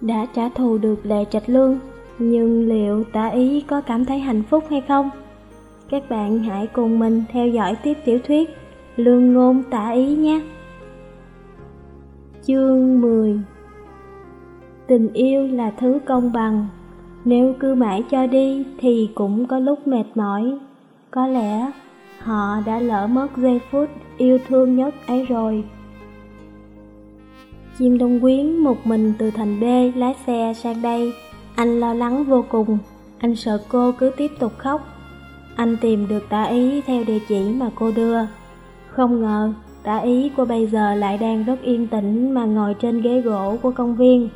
đã trả thù được Lệ Trạch Lương, nhưng liệu tả ý có cảm thấy hạnh phúc hay không? Các bạn hãy cùng mình theo dõi tiếp tiểu thuyết Lương ngôn tả ý nhé. Chương 10 Tình yêu là thứ công bằng, nếu cứ mãi cho đi thì cũng có lúc mệt mỏi. Có lẽ họ đã lỡ mất giây phút yêu thương nhất ấy rồi. Chim Đông Quyến một mình từ thành B lái xe sang đây. Anh lo lắng vô cùng, anh sợ cô cứ tiếp tục khóc. Anh tìm được tả ý theo địa chỉ mà cô đưa. Không ngờ, tả ý của bây giờ lại đang rất yên tĩnh mà ngồi trên ghế gỗ của công viên.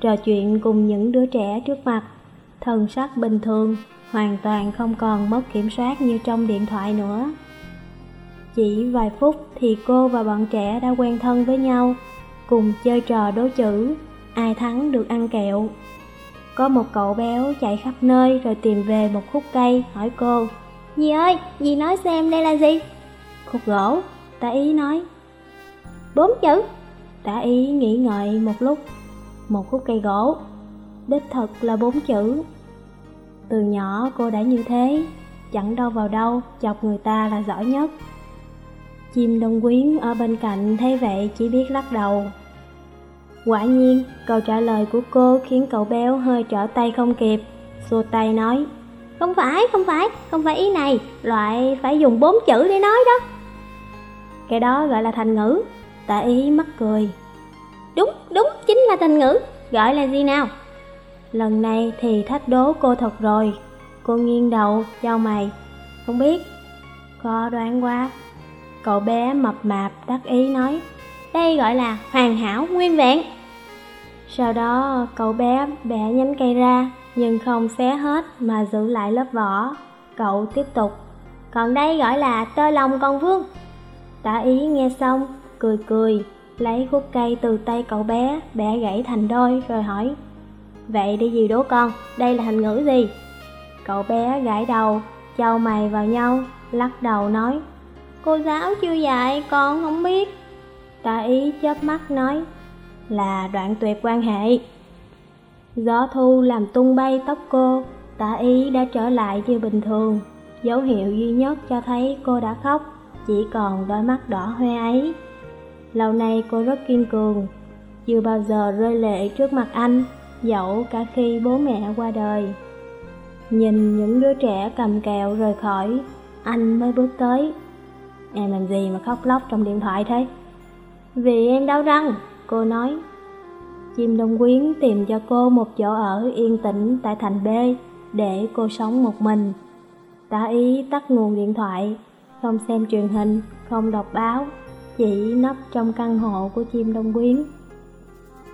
Trò chuyện cùng những đứa trẻ trước mặt, thần sắc bình thường, hoàn toàn không còn mất kiểm soát như trong điện thoại nữa. Chỉ vài phút thì cô và bọn trẻ đã quen thân với nhau, cùng chơi trò đố chữ, ai thắng được ăn kẹo. Có một cậu béo chạy khắp nơi rồi tìm về một khúc cây hỏi cô Dì ơi, dì nói xem đây là gì? Khúc gỗ, tả ý nói Bốn chữ. Tả ý nghĩ ngợi một lúc Một khúc cây gỗ. Đích thật là bốn chữ. Từ nhỏ cô đã như thế Chẳng đâu vào đâu, chọc người ta là giỏi nhất. Chim đông quyến ở bên cạnh thấy vậy chỉ biết lắc đầu Quả nhiên, câu trả lời của cô khiến cậu béo hơi trở tay không kịp. Xua tay nói, không phải, không phải, không phải ý này, loại phải dùng bốn chữ để nói đó. Cái đó gọi là thành ngữ, tạ ý mắc cười. Đúng, đúng, chính là thành ngữ, gọi là gì nào? Lần này thì thách đố cô thật rồi, cô nghiêng đầu, cho mày, không biết. Có đoán qua, cậu bé mập mạp đắc ý nói, đây gọi là hoàn hảo nguyên vẹn. Sau đó cậu bé bẻ nhánh cây ra Nhưng không xé hết mà giữ lại lớp vỏ. Cậu tiếp tục Còn đây gọi là tơ lòng con vương. Tả ý nghe xong Cười cười Lấy khúc cây từ tay cậu bé Bẻ gãy thành đôi rồi hỏi Vậy đi gì đố con Đây là thành ngữ gì? Cậu bé gãi đầu Châu mày vào nhau Lắc đầu nói Cô giáo chưa dạy con không biết Tả ý chớp mắt nói là đoạn tuyệt quan hệ. Gió thu làm tung bay tóc cô, tả ý đã trở lại như bình thường. Dấu hiệu duy nhất cho thấy cô đã khóc, chỉ còn đôi mắt đỏ hoe ấy. Lâu nay cô rất kiên cường, chưa bao giờ rơi lệ trước mặt anh, dẫu cả khi bố mẹ qua đời. Nhìn những đứa trẻ cầm kẹo rời khỏi, anh mới bước tới. Em làm gì mà khóc lóc trong điện thoại thế? Vì em đau răng, Cô nói, chim đông quyến tìm cho cô một chỗ ở yên tĩnh tại thành B để cô sống một mình. Tả ý tắt nguồn điện thoại, không xem truyền hình, không đọc báo, chỉ nấp trong căn hộ của chim đông quyến.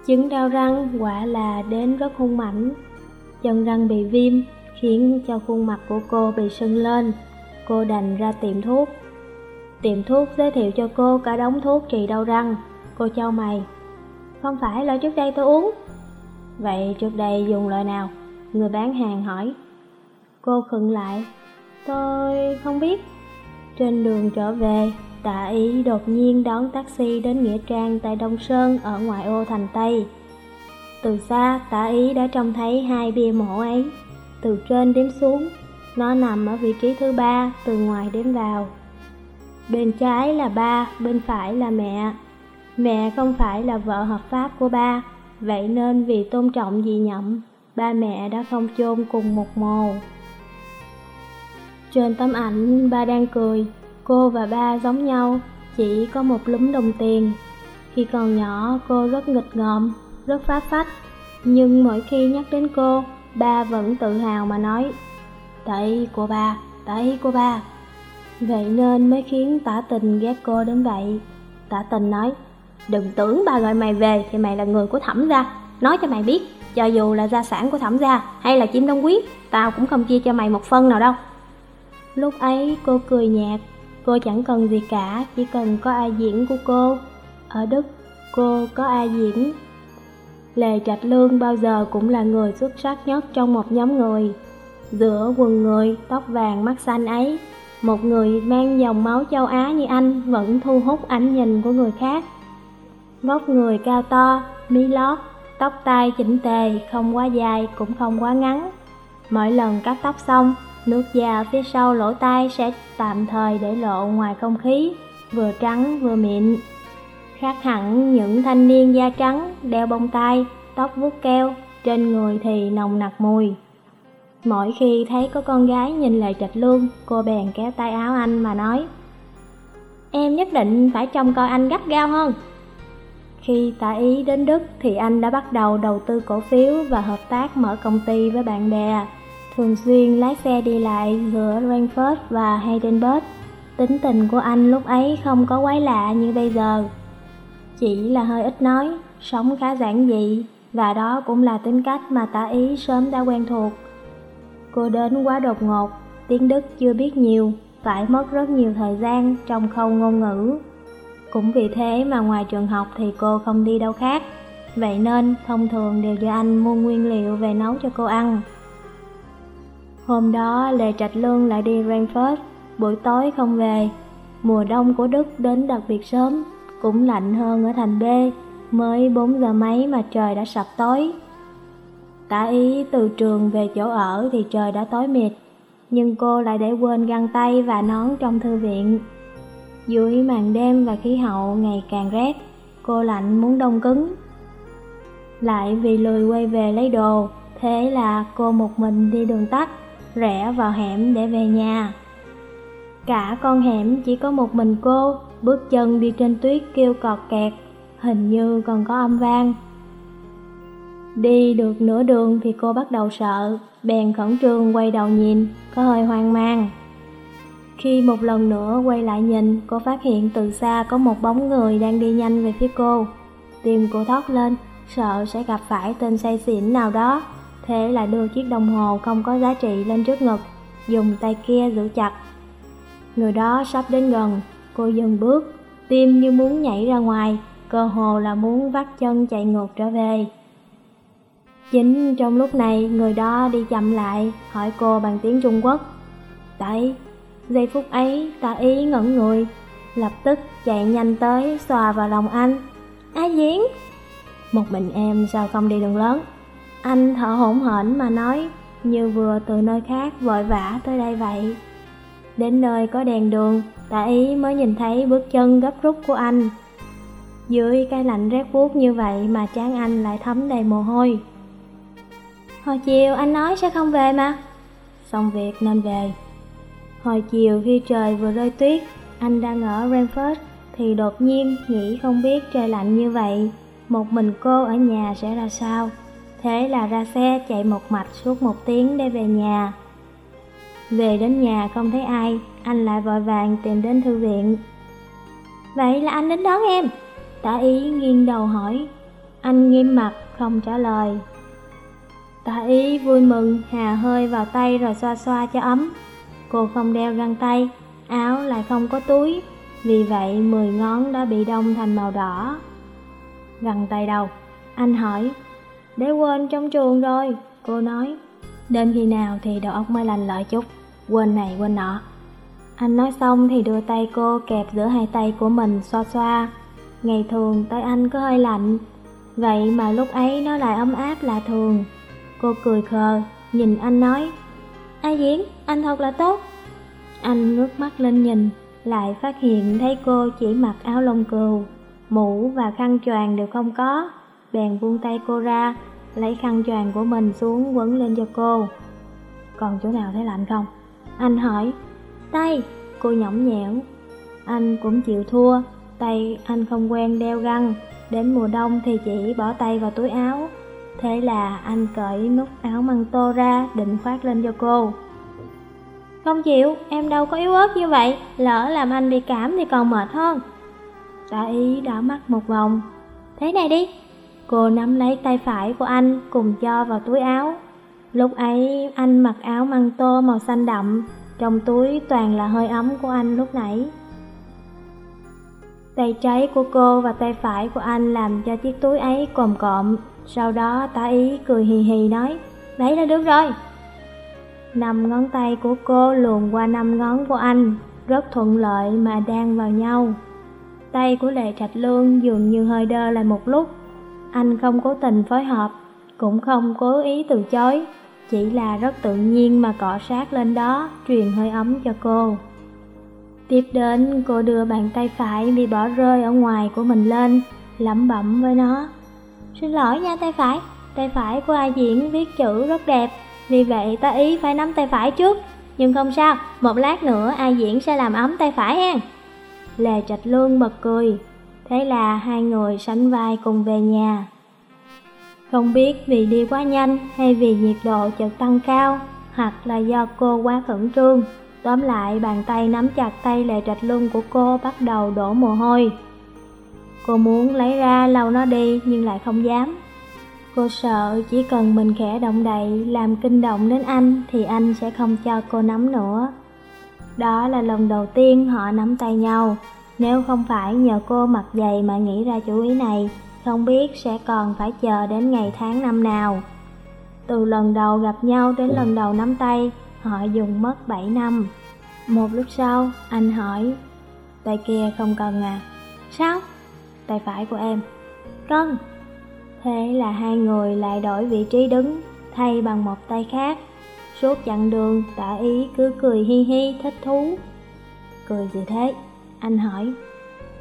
Chứng đau răng quả là đến rất hung mảnh. Chân răng bị viêm khiến cho khuôn mặt của cô bị sưng lên. Cô đành ra tiệm thuốc. Tiệm thuốc giới thiệu cho cô cả đống thuốc trị đau răng. Cô châu mày. Không phải loại trước đây tôi uống. Vậy trước đây dùng loại nào? Người bán hàng hỏi. Cô khựng lại. Tôi không biết. Trên đường trở về, Tạ ý đột nhiên đón taxi đến Nghĩa Trang tại Đông Sơn ở ngoại ô thành Tây. Từ xa, tạ ý đã trông thấy hai bia mộ ấy. Từ trên đếm xuống, Nó nằm ở vị trí thứ ba, từ ngoài đếm vào. Bên trái là ba, bên phải là mẹ. Mẹ không phải là vợ hợp pháp của ba, vậy nên vì tôn trọng dì nhậm, ba mẹ đã không chôn cùng một mồ. Trên tấm ảnh ba đang cười, cô và ba giống nhau, chỉ có một lúm đồng tiền. Khi còn nhỏ cô rất nghịch ngợm, rất phá phách, nhưng mỗi khi nhắc đến cô, ba vẫn tự hào mà nói Tại của ba, tại của ba. Vậy nên mới khiến tả tình ghét cô đến vậy. Tả tình nói, Đừng tưởng ba gọi mày về thì mày là người của thẩm gia. Nói cho mày biết, Cho dù là gia sản của thẩm gia hay là chim đông quyết Tao cũng không chia cho mày một phân nào đâu. Lúc ấy cô cười nhạt, Cô chẳng cần gì cả, Chỉ cần có ai diễn của cô. Ở Đức, cô có ai diễn? Lê Trạch Lương bao giờ cũng là người xuất sắc nhất trong một nhóm người. Giữa quần người, tóc vàng mắt xanh ấy một người mang dòng máu châu Á như anh vẫn thu hút ánh nhìn của người khác vóc người cao to, mí lót, tóc tai chỉnh tề, không quá dài cũng không quá ngắn. Mỗi lần cắt tóc xong, nước da phía sau lỗ tai sẽ tạm thời để lộ ngoài không khí, vừa trắng vừa mịn. Khác hẳn những thanh niên da trắng, đeo bông tai, tóc vuốt keo, trên người thì nồng nặc mùi. Mỗi khi thấy có con gái nhìn lại trạch luôn, cô bèn kéo tay áo anh mà nói Em nhất định phải trông coi anh gắt gao hơn. Khi tả ý đến Đức thì anh đã bắt đầu đầu tư cổ phiếu và hợp tác mở công ty với bạn bè, thường xuyên lái xe đi lại giữa Frankfurt và Heidelberg. Tính tình của anh lúc ấy không có quái lạ như bây giờ. Chỉ là hơi ít nói, sống khá giản dị, và đó cũng là tính cách mà tả ý sớm đã quen thuộc. Cô đến quá đột ngột, tiếng Đức chưa biết nhiều, phải mất rất nhiều thời gian trong khâu ngôn ngữ. Cũng vì thế mà ngoài trường học thì cô không đi đâu khác. Vậy nên thông thường đều do anh mua nguyên liệu về nấu cho cô ăn. Hôm đó Lê Trạch Lương lại đi Frankfurt, buổi tối không về. Mùa đông của Đức đến đặc biệt sớm, cũng lạnh hơn ở thành B, mới 4 giờ mấy mà trời đã sập tối. Tả ý từ trường về chỗ ở thì trời đã tối mịt, nhưng cô lại để quên găng tay và nón trong thư viện. Dưới màn đêm và khí hậu ngày càng rét, cô lạnh muốn đông cứng. Lại vì lười quay về lấy đồ, thế là cô một mình đi đường tắt, rẽ vào hẻm để về nhà. Cả con hẻm chỉ có một mình cô, bước chân đi trên tuyết kêu cọt kẹt, hình như còn có âm vang. Đi được nửa đường thì cô bắt đầu sợ, bèn khẩn trương quay đầu nhìn, có hơi hoang mang. Khi một lần nữa quay lại nhìn, cô phát hiện từ xa có một bóng người đang đi nhanh về phía cô. Tim cô thót lên, sợ sẽ gặp phải tên say xỉn nào đó. Thế là đưa chiếc đồng hồ không có giá trị lên trước ngực, dùng tay kia giữ chặt. Người đó sắp đến gần, cô dừng bước, tim như muốn nhảy ra ngoài, cơ hồ là muốn vắt chân chạy ngược trở về. Chính trong lúc này, người đó đi chậm lại, hỏi cô bằng tiếng Trung Quốc. Tại, giây phút ấy, ta ý ngẩn người, lập tức chạy nhanh tới, xòa vào lòng anh. Á Diễn! Một mình em sao không đi đường lớn? Anh thở hổn hển mà nói, như vừa từ nơi khác vội vã tới đây vậy. Đến nơi có đèn đường, tạ ý mới nhìn thấy bước chân gấp rút của anh. Dưới cái lạnh rét buốt như vậy mà trán anh lại thấm đầy mồ hôi. Hồi chiều anh nói sẽ không về mà. Xong việc nên về. Hồi chiều khi trời vừa rơi tuyết, anh đang ở Ramford thì đột nhiên nghĩ không biết trời lạnh như vậy, một mình cô ở nhà sẽ ra sao. Thế là ra xe chạy một mạch suốt một tiếng để về nhà. Về đến nhà không thấy ai, anh lại vội vàng tìm đến thư viện. Vậy là anh đến đón em? Tả ý nghiêng đầu hỏi. Anh nghiêm mặt, không trả lời. Tả ý vui mừng, hà hơi vào tay rồi xoa xoa cho ấm. Cô không đeo găng tay, áo lại không có túi, vì vậy mười ngón đã bị đông thành màu đỏ. Găng tay đâu? Anh hỏi. Để quên trong trường rồi, cô nói. Đến khi nào thì đầu óc mới lành lợi chút, quên này quên nọ. Anh nói xong thì đưa tay cô kẹp giữa hai tay của mình xoa xoa. Ngày thường tay anh có hơi lạnh, vậy mà lúc ấy nó lại ấm áp lạ thường. Cô cười khờ, nhìn anh nói, Ai Diễn, anh thật là tốt. Anh ngước mắt lên nhìn, lại phát hiện thấy cô chỉ mặc áo lông cừu, mũ và khăn choàng đều không có. Bèn buông tay cô ra, lấy khăn choàng của mình xuống quấn lên cho cô. Còn chỗ nào thấy lạnh không? Anh hỏi. Tay, cô nhõng nhẽo. Anh cũng chịu thua, tay anh không quen đeo găng, đến mùa đông thì chỉ bỏ tay vào túi áo, Thế là anh cởi nút áo măng tô ra định khoác lên cho cô. Không chịu, em đâu có yếu ớt như vậy Lỡ làm anh bị cảm thì còn mệt hơn. Tạ ý đảo mắt một vòng. Thế này đi. Cô nắm lấy tay phải của anh cùng cho vào túi áo. Lúc ấy anh mặc áo măng tô màu xanh đậm Trong túi toàn là hơi ấm của anh lúc nãy. Tay trái của cô và tay phải của anh làm cho chiếc túi ấy cồm cộm sau đó tá ý cười hì hì nói, đấy là được rồi. Năm ngón tay của cô luồn qua năm ngón của anh, rất thuận lợi mà đang vào nhau. Tay của Lệ Trạch Lương dường như hơi đơ lại một lúc. anh không cố tình phối hợp, cũng không cố ý từ chối, chỉ là rất tự nhiên mà cọ sát lên đó, truyền hơi ấm cho cô. Tiếp đến, cô đưa bàn tay phải bị bỏ rơi ở ngoài của mình lên, lẩm bẩm với nó. Xin lỗi nha tay phải, tay phải của ai diễn viết chữ rất đẹp, vì vậy ta ý phải nắm tay phải trước. Nhưng không sao, một lát nữa ai diễn sẽ làm ấm tay phải hen. Lê Trạch Lương bật cười, thế là hai người sánh vai cùng về nhà. Không biết vì đi quá nhanh hay vì nhiệt độ chợt tăng cao, hoặc là do cô quá khẩn trương. Tóm lại bàn tay nắm chặt tay Lê Trạch Lương của cô bắt đầu đổ mồ hôi. Cô muốn lấy ra lau nó đi nhưng lại không dám. Cô sợ chỉ cần mình khẽ động đậy làm kinh động đến anh thì anh sẽ không cho cô nắm nữa. Đó là lần đầu tiên họ nắm tay nhau. Nếu không phải nhờ cô mặt dày mà nghĩ ra chủ ý này, không biết sẽ còn phải chờ đến ngày tháng năm nào. Từ lần đầu gặp nhau đến lần đầu nắm tay, họ dùng mất 7 năm. Một lúc sau, anh hỏi, tay kia không cần à? Sao? Tay phải của em. Cân Thế là hai người lại đổi vị trí đứng, thay bằng một tay khác. Suốt chặng đường, tả ý cứ cười hi hi thích thú. Cười gì thế? Anh hỏi.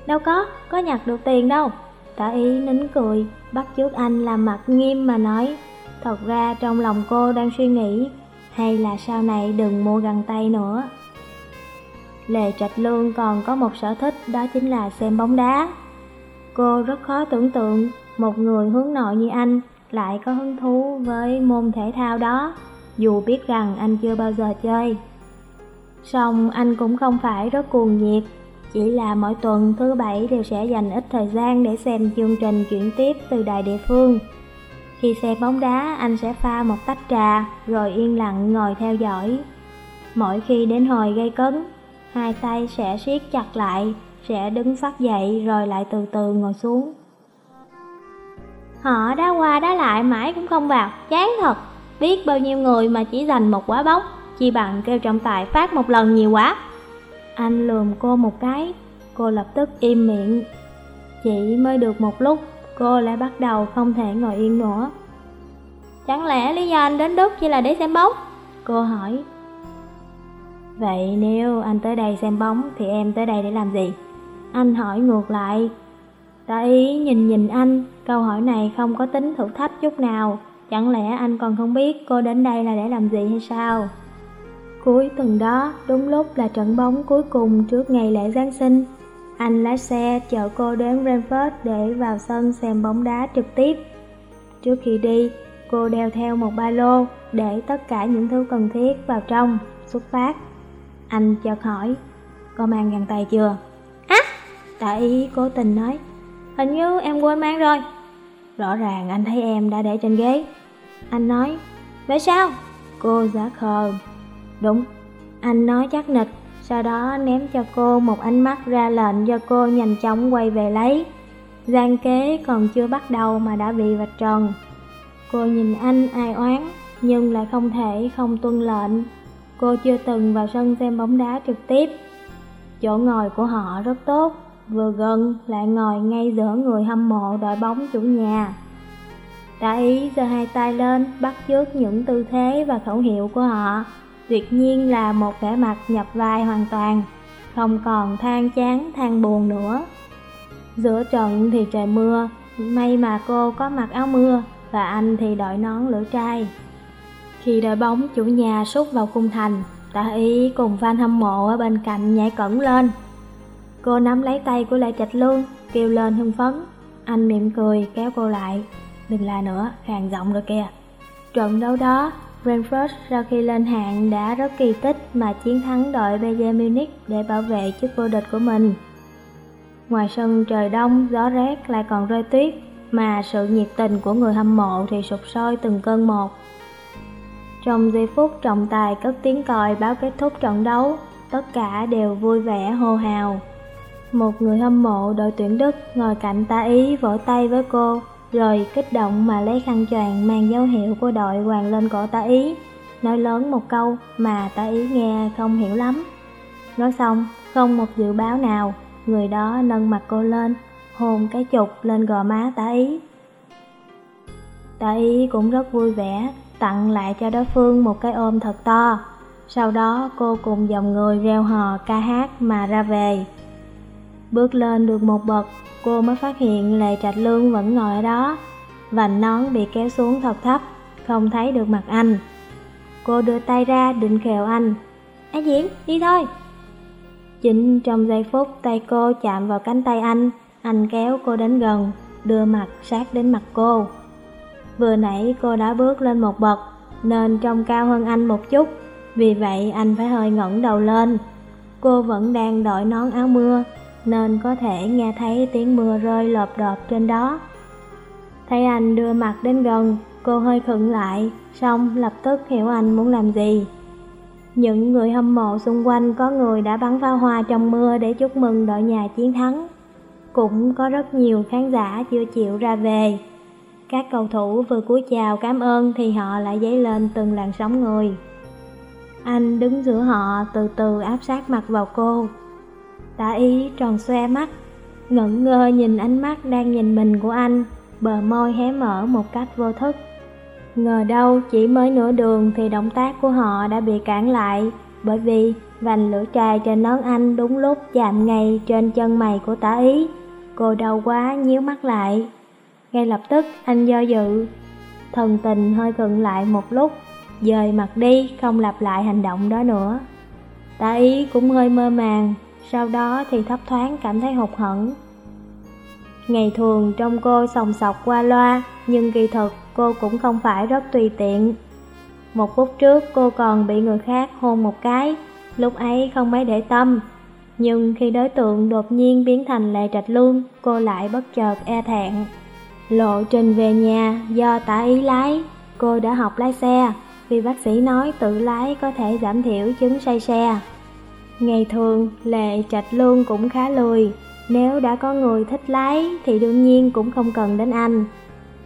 Đâu có, có nhặt được tiền đâu. Tả ý nín cười, bắt chước anh làm mặt nghiêm mà nói. Thật ra trong lòng cô đang suy nghĩ, hay là sau này đừng mua găng tay nữa. Lệ Trạch Lương còn có một sở thích đó chính là xem bóng đá. Cô rất khó tưởng tượng một người hướng nội như anh lại có hứng thú với môn thể thao đó, dù biết rằng anh chưa bao giờ chơi. Song anh cũng không phải rất cuồng nhiệt, chỉ là mỗi tuần thứ bảy đều sẽ dành ít thời gian để xem chương trình chuyển tiếp từ đài địa phương. Khi xem bóng đá, anh sẽ pha một tách trà, rồi yên lặng ngồi theo dõi. Mỗi khi đến hồi gây cấn, hai tay sẽ siết chặt lại, sẽ đứng phát dậy rồi lại từ từ ngồi xuống. Họ đá qua đá lại mãi cũng không vào, chán thật. Biết bao nhiêu người mà chỉ giành một quả bóng, chi bằng kêu trọng tài phát một lần nhiều quá. Anh lườm cô một cái, cô lập tức im miệng. Chỉ mới được một lúc, cô lại bắt đầu không thể ngồi yên nữa. Chẳng lẽ lý do anh đến Đức chỉ là để xem bóng? Cô hỏi. Vậy nếu anh tới đây xem bóng thì em tới đây để làm gì? Anh hỏi ngược lại. Tạ ý nhìn nhìn anh, câu hỏi này không có tính thử thách chút nào. Chẳng lẽ anh còn không biết cô đến đây là để làm gì hay sao? Cuối tuần đó, đúng lúc là trận bóng cuối cùng trước ngày lễ Giáng sinh. Anh lái xe chở cô đến Brentford để vào sân xem bóng đá trực tiếp. Trước khi đi, cô đeo theo một ba lô để tất cả những thứ cần thiết vào trong, xuất phát. Anh chợt hỏi, có mang găng tay chưa? Đại ý cố tình nói, hình như em quên mang rồi. Rõ ràng anh thấy em đã để trên ghế. Anh nói, vậy sao? Cô giả khờ. Đúng, anh nói chắc nịch, sau đó ném cho cô một ánh mắt ra lệnh cho cô nhanh chóng quay về lấy. Gian kế còn chưa bắt đầu mà đã bị vạch trần. Cô nhìn anh ai oán, nhưng lại không thể không tuân lệnh. Cô chưa từng vào sân xem bóng đá trực tiếp. Chỗ ngồi của họ rất tốt, vừa gần lại ngồi ngay giữa người hâm mộ đội bóng chủ nhà. Đã ý giơ hai tay lên, bắt chước những tư thế và khẩu hiệu của họ. Tuyệt nhiên là một vẻ mặt nhập vai hoàn toàn, không còn than chán than buồn nữa. Giữa trận thì trời mưa, may mà cô có mặc áo mưa và anh thì đội nón lửa trai. Khi đội bóng chủ nhà sút vào khung thành, tạ ý cùng fan hâm mộ ở bên cạnh nhảy cẩn lên. Cô nắm lấy tay của Lệ Trạch Lương, kêu lên hưng phấn. Anh mỉm cười kéo cô lại. Đừng la nữa, khàn giọng rồi kìa. Trận đấu đó, Brentford sau khi lên hạng đã rất kỳ tích mà chiến thắng đội Bayern Munich để bảo vệ chức vô địch của mình. Ngoài sân trời đông, gió rét lại còn rơi tuyết, mà sự nhiệt tình của người hâm mộ thì sụp sôi từng cơn một. Trong giây phút trọng tài cất tiếng còi báo kết thúc trận đấu, tất cả đều vui vẻ hô hào. Một người hâm mộ đội tuyển Đức ngồi cạnh ta ý vỗ tay với cô, rồi kích động mà lấy khăn choàng mang dấu hiệu của đội hoàng lên cổ ta ý, nói lớn một câu mà ta ý nghe không hiểu lắm. Nói xong, không một dự báo nào, người đó nâng mặt cô lên, hôn cái chục lên gò má tá ý. Tạ ý cũng rất vui vẻ, tặng lại cho đối phương một cái ôm thật to. Sau đó cô cùng dòng người reo hò ca hát mà ra về. Bước lên được một bậc, cô mới phát hiện Lệ Trạch Lương vẫn ngồi ở đó. Vành nón bị kéo xuống thật thấp, không thấy được mặt anh. Cô đưa tay ra định khều anh. Á Diễn, đi thôi. Chính trong giây phút tay cô chạm vào cánh tay anh, anh kéo cô đến gần, đưa mặt sát đến mặt cô. Vừa nãy cô đã bước lên một bậc, nên trông cao hơn anh một chút, vì vậy anh phải hơi ngẩng đầu lên. Cô vẫn đang đội nón áo mưa, nên có thể nghe thấy tiếng mưa rơi lộp đợp trên đó. Thấy anh đưa mặt đến gần, cô hơi khựng lại, xong lập tức hiểu anh muốn làm gì. Những người hâm mộ xung quanh có người đã bắn pháo hoa trong mưa để chúc mừng đội nhà chiến thắng. Cũng có rất nhiều khán giả chưa chịu ra về. Các cầu thủ vừa cúi chào cảm ơn thì họ lại dấy lên từng làn sóng người. Anh đứng giữa họ từ từ áp sát mặt vào cô. Tả ý tròn xoe mắt, ngẩn ngơ nhìn ánh mắt đang nhìn mình của anh, bờ môi hé mở một cách vô thức. Ngờ đâu chỉ mới nửa đường thì động tác của họ đã bị cản lại, bởi vì vành lửa trài trên nón anh đúng lúc chạm ngay trên chân mày của tả ý. Cô đau quá nhíu mắt lại. Ngay lập tức anh do dự, thần tình hơi khựng lại một lúc, dời mặt đi không lặp lại hành động đó nữa. Tả ý cũng hơi mơ màng, sau đó thì thấp thoáng cảm thấy hụt hẫng. Ngày thường trong cô sòng sọc qua loa, nhưng kỳ thực cô cũng không phải rất tùy tiện. Một phút trước cô còn bị người khác hôn một cái, lúc ấy không mấy để tâm. Nhưng khi đối tượng đột nhiên biến thành lệ trạch lương, cô lại bất chợt e thẹn. Lộ trình về nhà do tả ý lái, cô đã học lái xe, vì bác sĩ nói tự lái có thể giảm thiểu chứng say xe. Ngày thường, Lệ Trạch Lương cũng khá lười, nếu đã có người thích lái thì đương nhiên cũng không cần đến anh.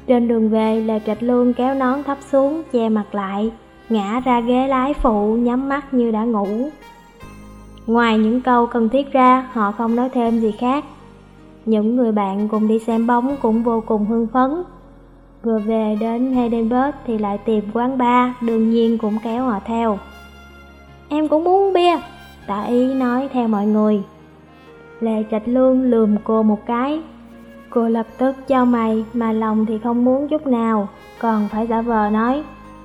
Trên đường về, Lệ Trạch Lương kéo nón thấp xuống, che mặt lại, ngã ra ghế lái phụ, nhắm mắt như đã ngủ. Ngoài những câu cần thiết ra, họ không nói thêm gì khác. Những người bạn cùng đi xem bóng cũng vô cùng hưng phấn. Vừa về đến Heidenberg thì lại tìm quán bar, đương nhiên cũng kéo họ theo. Em cũng muốn bia, tả ý nói theo mọi người. Lệ Trạch Lương lườm cô một cái. Cô lập tức cho mày mà lòng thì không muốn chút nào, còn phải giả vờ nói.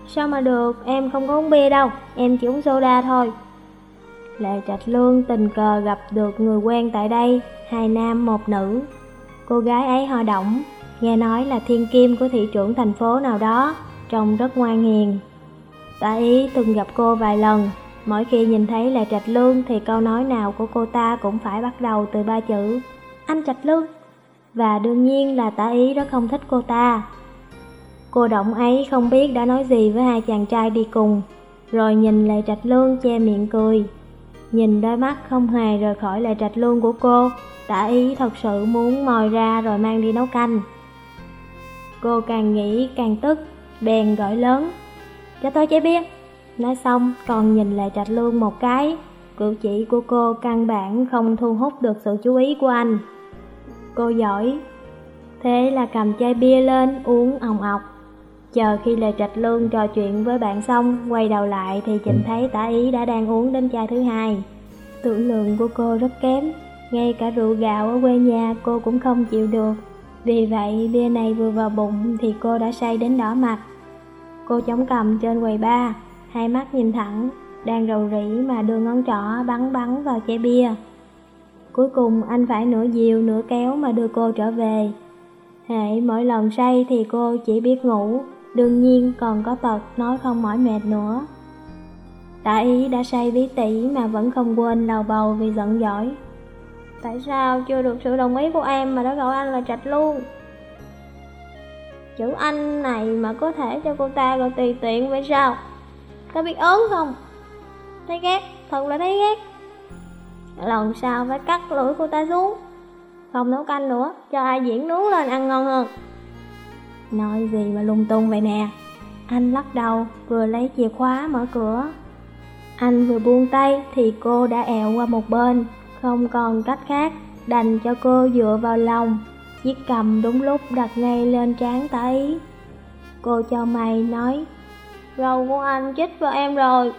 Sao mà được, em không có uống bia đâu, em chỉ uống soda thôi. Lệ Trạch Lương tình cờ gặp được người quen tại đây, hai nam một nữ. Cô gái ấy họ động, nghe nói là thiên kim của thị trưởng thành phố nào đó, trông rất ngoan hiền. Tạ ý từng gặp cô vài lần, Mỗi khi nhìn thấy là Trạch Lương thì câu nói nào của cô ta cũng phải bắt đầu từ ba chữ. Anh Trạch Lương. Và đương nhiên là tả ý rất không thích cô ta. Cô động ấy không biết đã nói gì với hai chàng trai đi cùng, Rồi nhìn lại Trạch Lương che miệng cười. Nhìn đôi mắt không hề rời khỏi lại Trạch Lương của cô, Tả ý thật sự muốn mòi ra rồi mang đi nấu canh. Cô càng nghĩ càng tức, Bèn gọi lớn. Cho tôi chế bia Nói xong, còn nhìn lại Trạch Lương một cái. Cử chỉ của cô căn bản không thu hút được sự chú ý của anh. Cô giỏi. Thế là cầm chai bia lên, uống ồng ọc. Chờ khi Lê Trạch Lương trò chuyện với bạn xong, Quay đầu lại thì nhìn thấy tả ý đã đang uống đến chai thứ hai. Tưởng lượng của cô rất kém, Ngay cả rượu gạo ở quê nhà cô cũng không chịu được. Vì vậy, bia này vừa vào bụng thì cô đã say đến đỏ mặt. Cô chống cầm trên quầy bar hai mắt nhìn thẳng, đang rầu rĩ mà đưa ngón trỏ bắn bắn vào chai bia. Cuối cùng anh phải nửa dìu nửa kéo mà đưa cô trở về. Hệ mỗi lần say thì cô chỉ biết ngủ, đương nhiên còn có tật nói không mỏi mệt nữa. Tạ ý đã say bí tỉ mà vẫn không quên lầu bầu vì giận dỗi. Tại sao chưa được sự đồng ý của em mà đã gọi anh là trạch luôn? Chữ anh này mà có thể cho cô ta gọi tùy tiện vậy sao? Có biết ớn không? Thấy ghét, thật là thấy ghét. Lần sau phải cắt lưỡi cô ta xuống. Không nấu canh nữa, cho ai diễn nướng lên ăn ngon hơn. Nói gì mà lung tung vậy nè? Anh lắc đầu, vừa lấy chìa khóa mở cửa. Anh vừa buông tay thì cô đã ẹo qua một bên. Không còn cách khác, đành cho cô dựa vào lòng. Chiếc cầm đúng lúc đặt ngay lên trán tả ý Cô cho mày nói, râu của anh chích vào em rồi.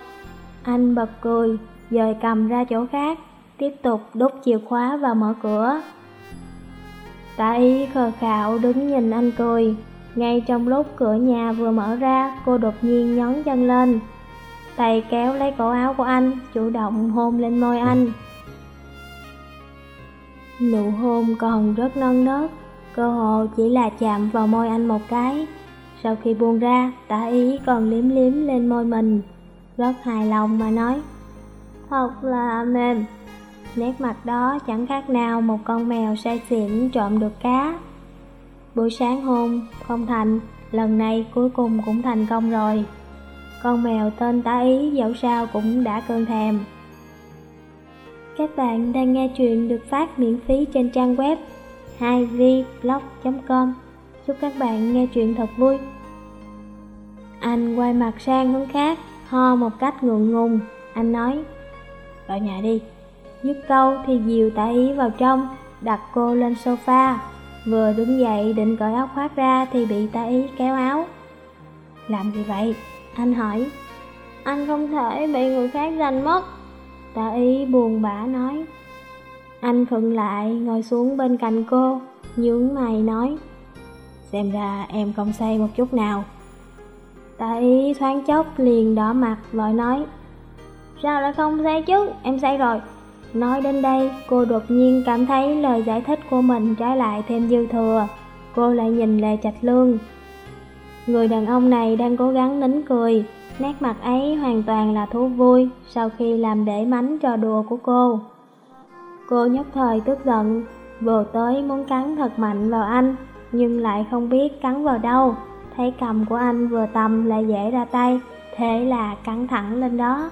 Anh bật cười, dời cầm ra chỗ khác, tiếp tục đút chìa khóa và mở cửa. Tạ ý khờ khạo đứng nhìn anh cười, ngay trong lúc cửa nhà vừa mở ra, cô đột nhiên nhón chân lên. Tay kéo lấy cổ áo của anh, chủ động hôn lên môi anh. Nụ hôn còn rất non nớt, cơ hồ chỉ là chạm vào môi anh một cái. Sau khi buông ra, tả ý còn liếm liếm lên môi mình, rất hài lòng mà nói. Thật là mềm. Nét mặt đó chẳng khác nào một con mèo say xỉn trộm được cá. Buổi sáng hôm không thành, lần này cuối cùng cũng thành công rồi. Con mèo tên tá ý dẫu sao cũng đã cơn thèm. Các bạn đang nghe chuyện được phát miễn phí trên trang web 2vblog.com Chúc các bạn nghe chuyện thật vui. Anh quay mặt sang hướng khác, ho một cách ngượng ngùng. Anh nói, vào nhà đi. Dứt câu thì dìu tả ý vào trong, đặt cô lên sofa. Vừa đứng dậy định cởi áo khoác ra thì bị tả ý kéo áo. Làm gì vậy? Anh hỏi. Anh không thể bị người khác giành mất. Tả ý buồn bã nói. Anh khựng lại, ngồi xuống bên cạnh cô, nhướng mày nói. Xem ra em không say một chút nào. Tạ ý thoáng chốc liền đỏ mặt, vội nói. Sao lại không say chứ, em say rồi. Nói đến đây, cô đột nhiên cảm thấy lời giải thích của mình trái lại thêm dư thừa. Cô lại nhìn Lê Trạch Lương. Người đàn ông này đang cố gắng nín cười, nét mặt ấy hoàn toàn là thú vui sau khi làm để mánh trò đùa của cô. Cô nhất thời tức giận, vừa tới muốn cắn thật mạnh vào anh, nhưng lại không biết cắn vào đâu. Thấy cầm của anh vừa tầm lại dễ ra tay, thế là cắn thẳng lên đó.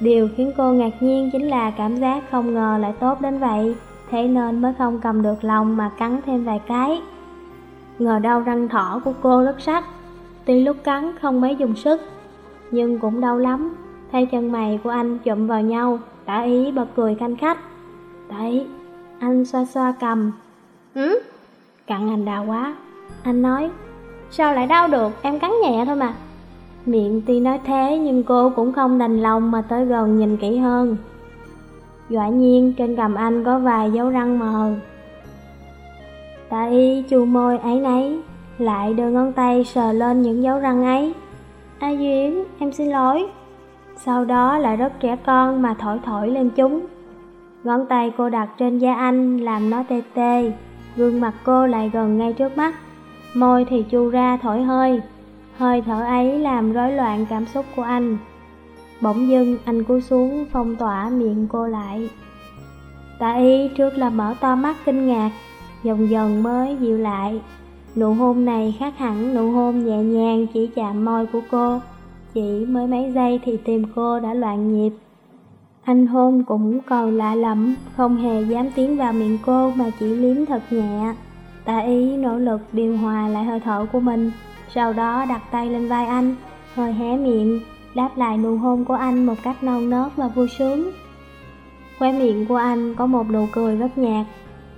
Điều khiến cô ngạc nhiên chính là cảm giác không ngờ lại tốt đến vậy, thế nên mới không cầm được lòng mà cắn thêm vài cái. Ngờ đâu răng thỏ của cô rất sắc, tuy lúc cắn không mấy dùng sức, nhưng cũng đau lắm. Thấy chân mày của anh chụm vào nhau, tả ý bật cười canh khách. Đấy, anh xoa xoa cầm. Ừ? Cặn anh đau quá. Anh nói, sao lại đau được, em cắn nhẹ thôi mà. Miệng tuy nói thế nhưng cô cũng không đành lòng mà tới gần nhìn kỹ hơn. Quả nhiên trên cầm anh có vài dấu răng mờ. Tạ y chu môi ấy nấy, lại đưa ngón tay sờ lên những dấu răng ấy. A Duyên, em xin lỗi. Sau đó lại rất trẻ con mà thổi thổi lên chúng. Ngón tay cô đặt trên da anh làm nó tê tê, gương mặt cô lại gần ngay trước mắt. Môi thì chu ra thổi hơi, Hơi thở ấy làm rối loạn cảm xúc của anh. Bỗng dưng anh cúi xuống phong tỏa miệng cô lại. Tạ y trước là mở to mắt kinh ngạc, dần dần mới dịu lại. Nụ hôn này khác hẳn nụ hôn nhẹ nhàng chỉ chạm môi của cô. Chỉ mới mấy giây thì tim cô đã loạn nhịp. Anh hôn cũng còn lạ lẫm, không hề dám tiến vào miệng cô mà chỉ liếm thật nhẹ. Tạ ý nỗ lực điều hòa lại hơi thở của mình, sau đó đặt tay lên vai anh, hơi hé miệng, đáp lại nụ hôn của anh một cách non nớt và vui sướng. Khóe miệng của anh có một nụ cười rất nhạt,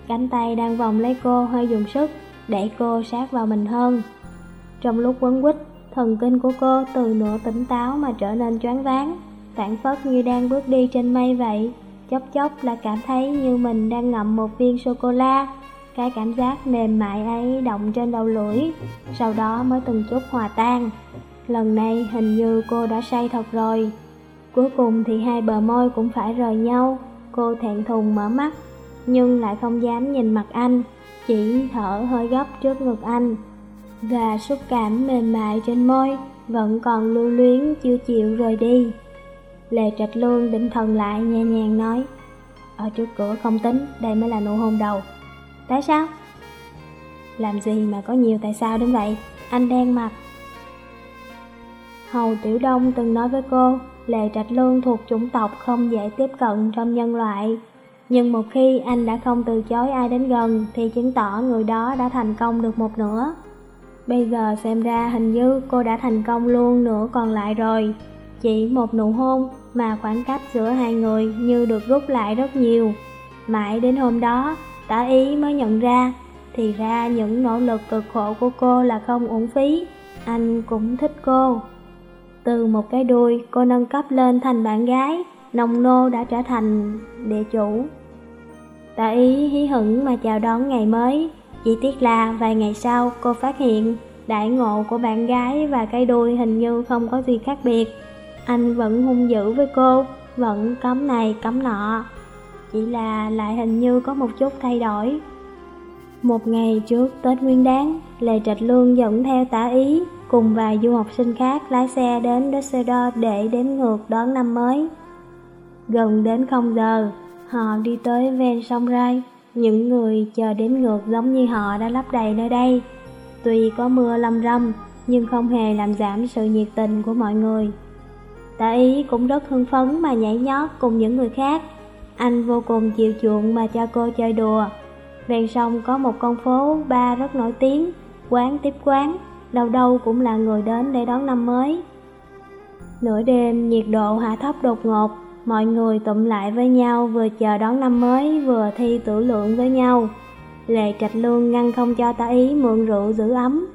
cánh tay đang vòng lấy cô hơi dùng sức, để cô sát vào mình hơn. Trong lúc quấn quýt, thần kinh của cô từ nửa tỉnh táo mà trở nên choáng váng, phản phất như đang bước đi trên mây vậy, chốc chốc là cảm thấy như mình đang ngậm một viên sô-cô-la cái cảm giác mềm mại ấy động trên đầu lưỡi, sau đó mới từng chút hòa tan. Lần này hình như cô đã say thật rồi. Cuối cùng thì hai bờ môi cũng phải rời nhau, cô thẹn thùng mở mắt, nhưng lại không dám nhìn mặt anh, chỉ thở hơi gấp trước ngực anh. Và xúc cảm mềm mại trên môi vẫn còn lưu luyến chưa chịu rời đi. Lệ Trạch Lương định thần lại nhẹ nhàng nói, ở trước cửa không tính, đây mới là nụ hôn đầu. Tại sao? Làm gì mà có nhiều tại sao đến vậy? Anh đen mặt. Hầu Tiểu Đông từng nói với cô, Lệ Trạch Lương thuộc chủng tộc không dễ tiếp cận trong nhân loại. Nhưng một khi anh đã không từ chối ai đến gần thì chứng tỏ người đó đã thành công được một nửa. Bây giờ xem ra hình như cô đã thành công luôn nửa còn lại rồi. Chỉ một nụ hôn mà khoảng cách giữa hai người như được rút lại rất nhiều. Mãi đến hôm đó, Tả ý mới nhận ra, thì ra những nỗ lực cực khổ của cô là không uổng phí. Anh cũng thích cô. Từ một cái đuôi, cô nâng cấp lên thành bạn gái, nông nô đã trở thành địa chủ. Tạ ý hí hửng mà chào đón ngày mới, chỉ tiếc là vài ngày sau cô phát hiện đại ngộ của bạn gái và cái đuôi hình như không có gì khác biệt. Anh vẫn hung dữ với cô, vẫn cấm này cấm nọ. Chỉ là lại hình như có một chút thay đổi. Một ngày trước Tết Nguyên Đán, Lê Trạch Lương dẫn theo tả ý cùng vài du học sinh khác lái xe đến Düsseldorf để đếm ngược đón năm mới. Gần đến không giờ, họ đi tới ven sông Rai. Những người chờ đếm ngược giống như họ đã lấp đầy nơi đây. Tuy có mưa lâm râm, nhưng không hề làm giảm sự nhiệt tình của mọi người. Tạ ý cũng rất hưng phấn mà nhảy nhót cùng những người khác. Anh vô cùng chịu chuộng mà cho cô chơi đùa. Ven sông có một con phố ba rất nổi tiếng, quán tiếp quán, đâu đâu cũng là người đến để đón năm mới. Nửa đêm nhiệt độ hạ thấp đột ngột, mọi người tụm lại với nhau vừa chờ đón năm mới vừa thi tử lượng với nhau. Lệ Trạch Lương ngăn không cho ta ý mượn rượu giữ ấm.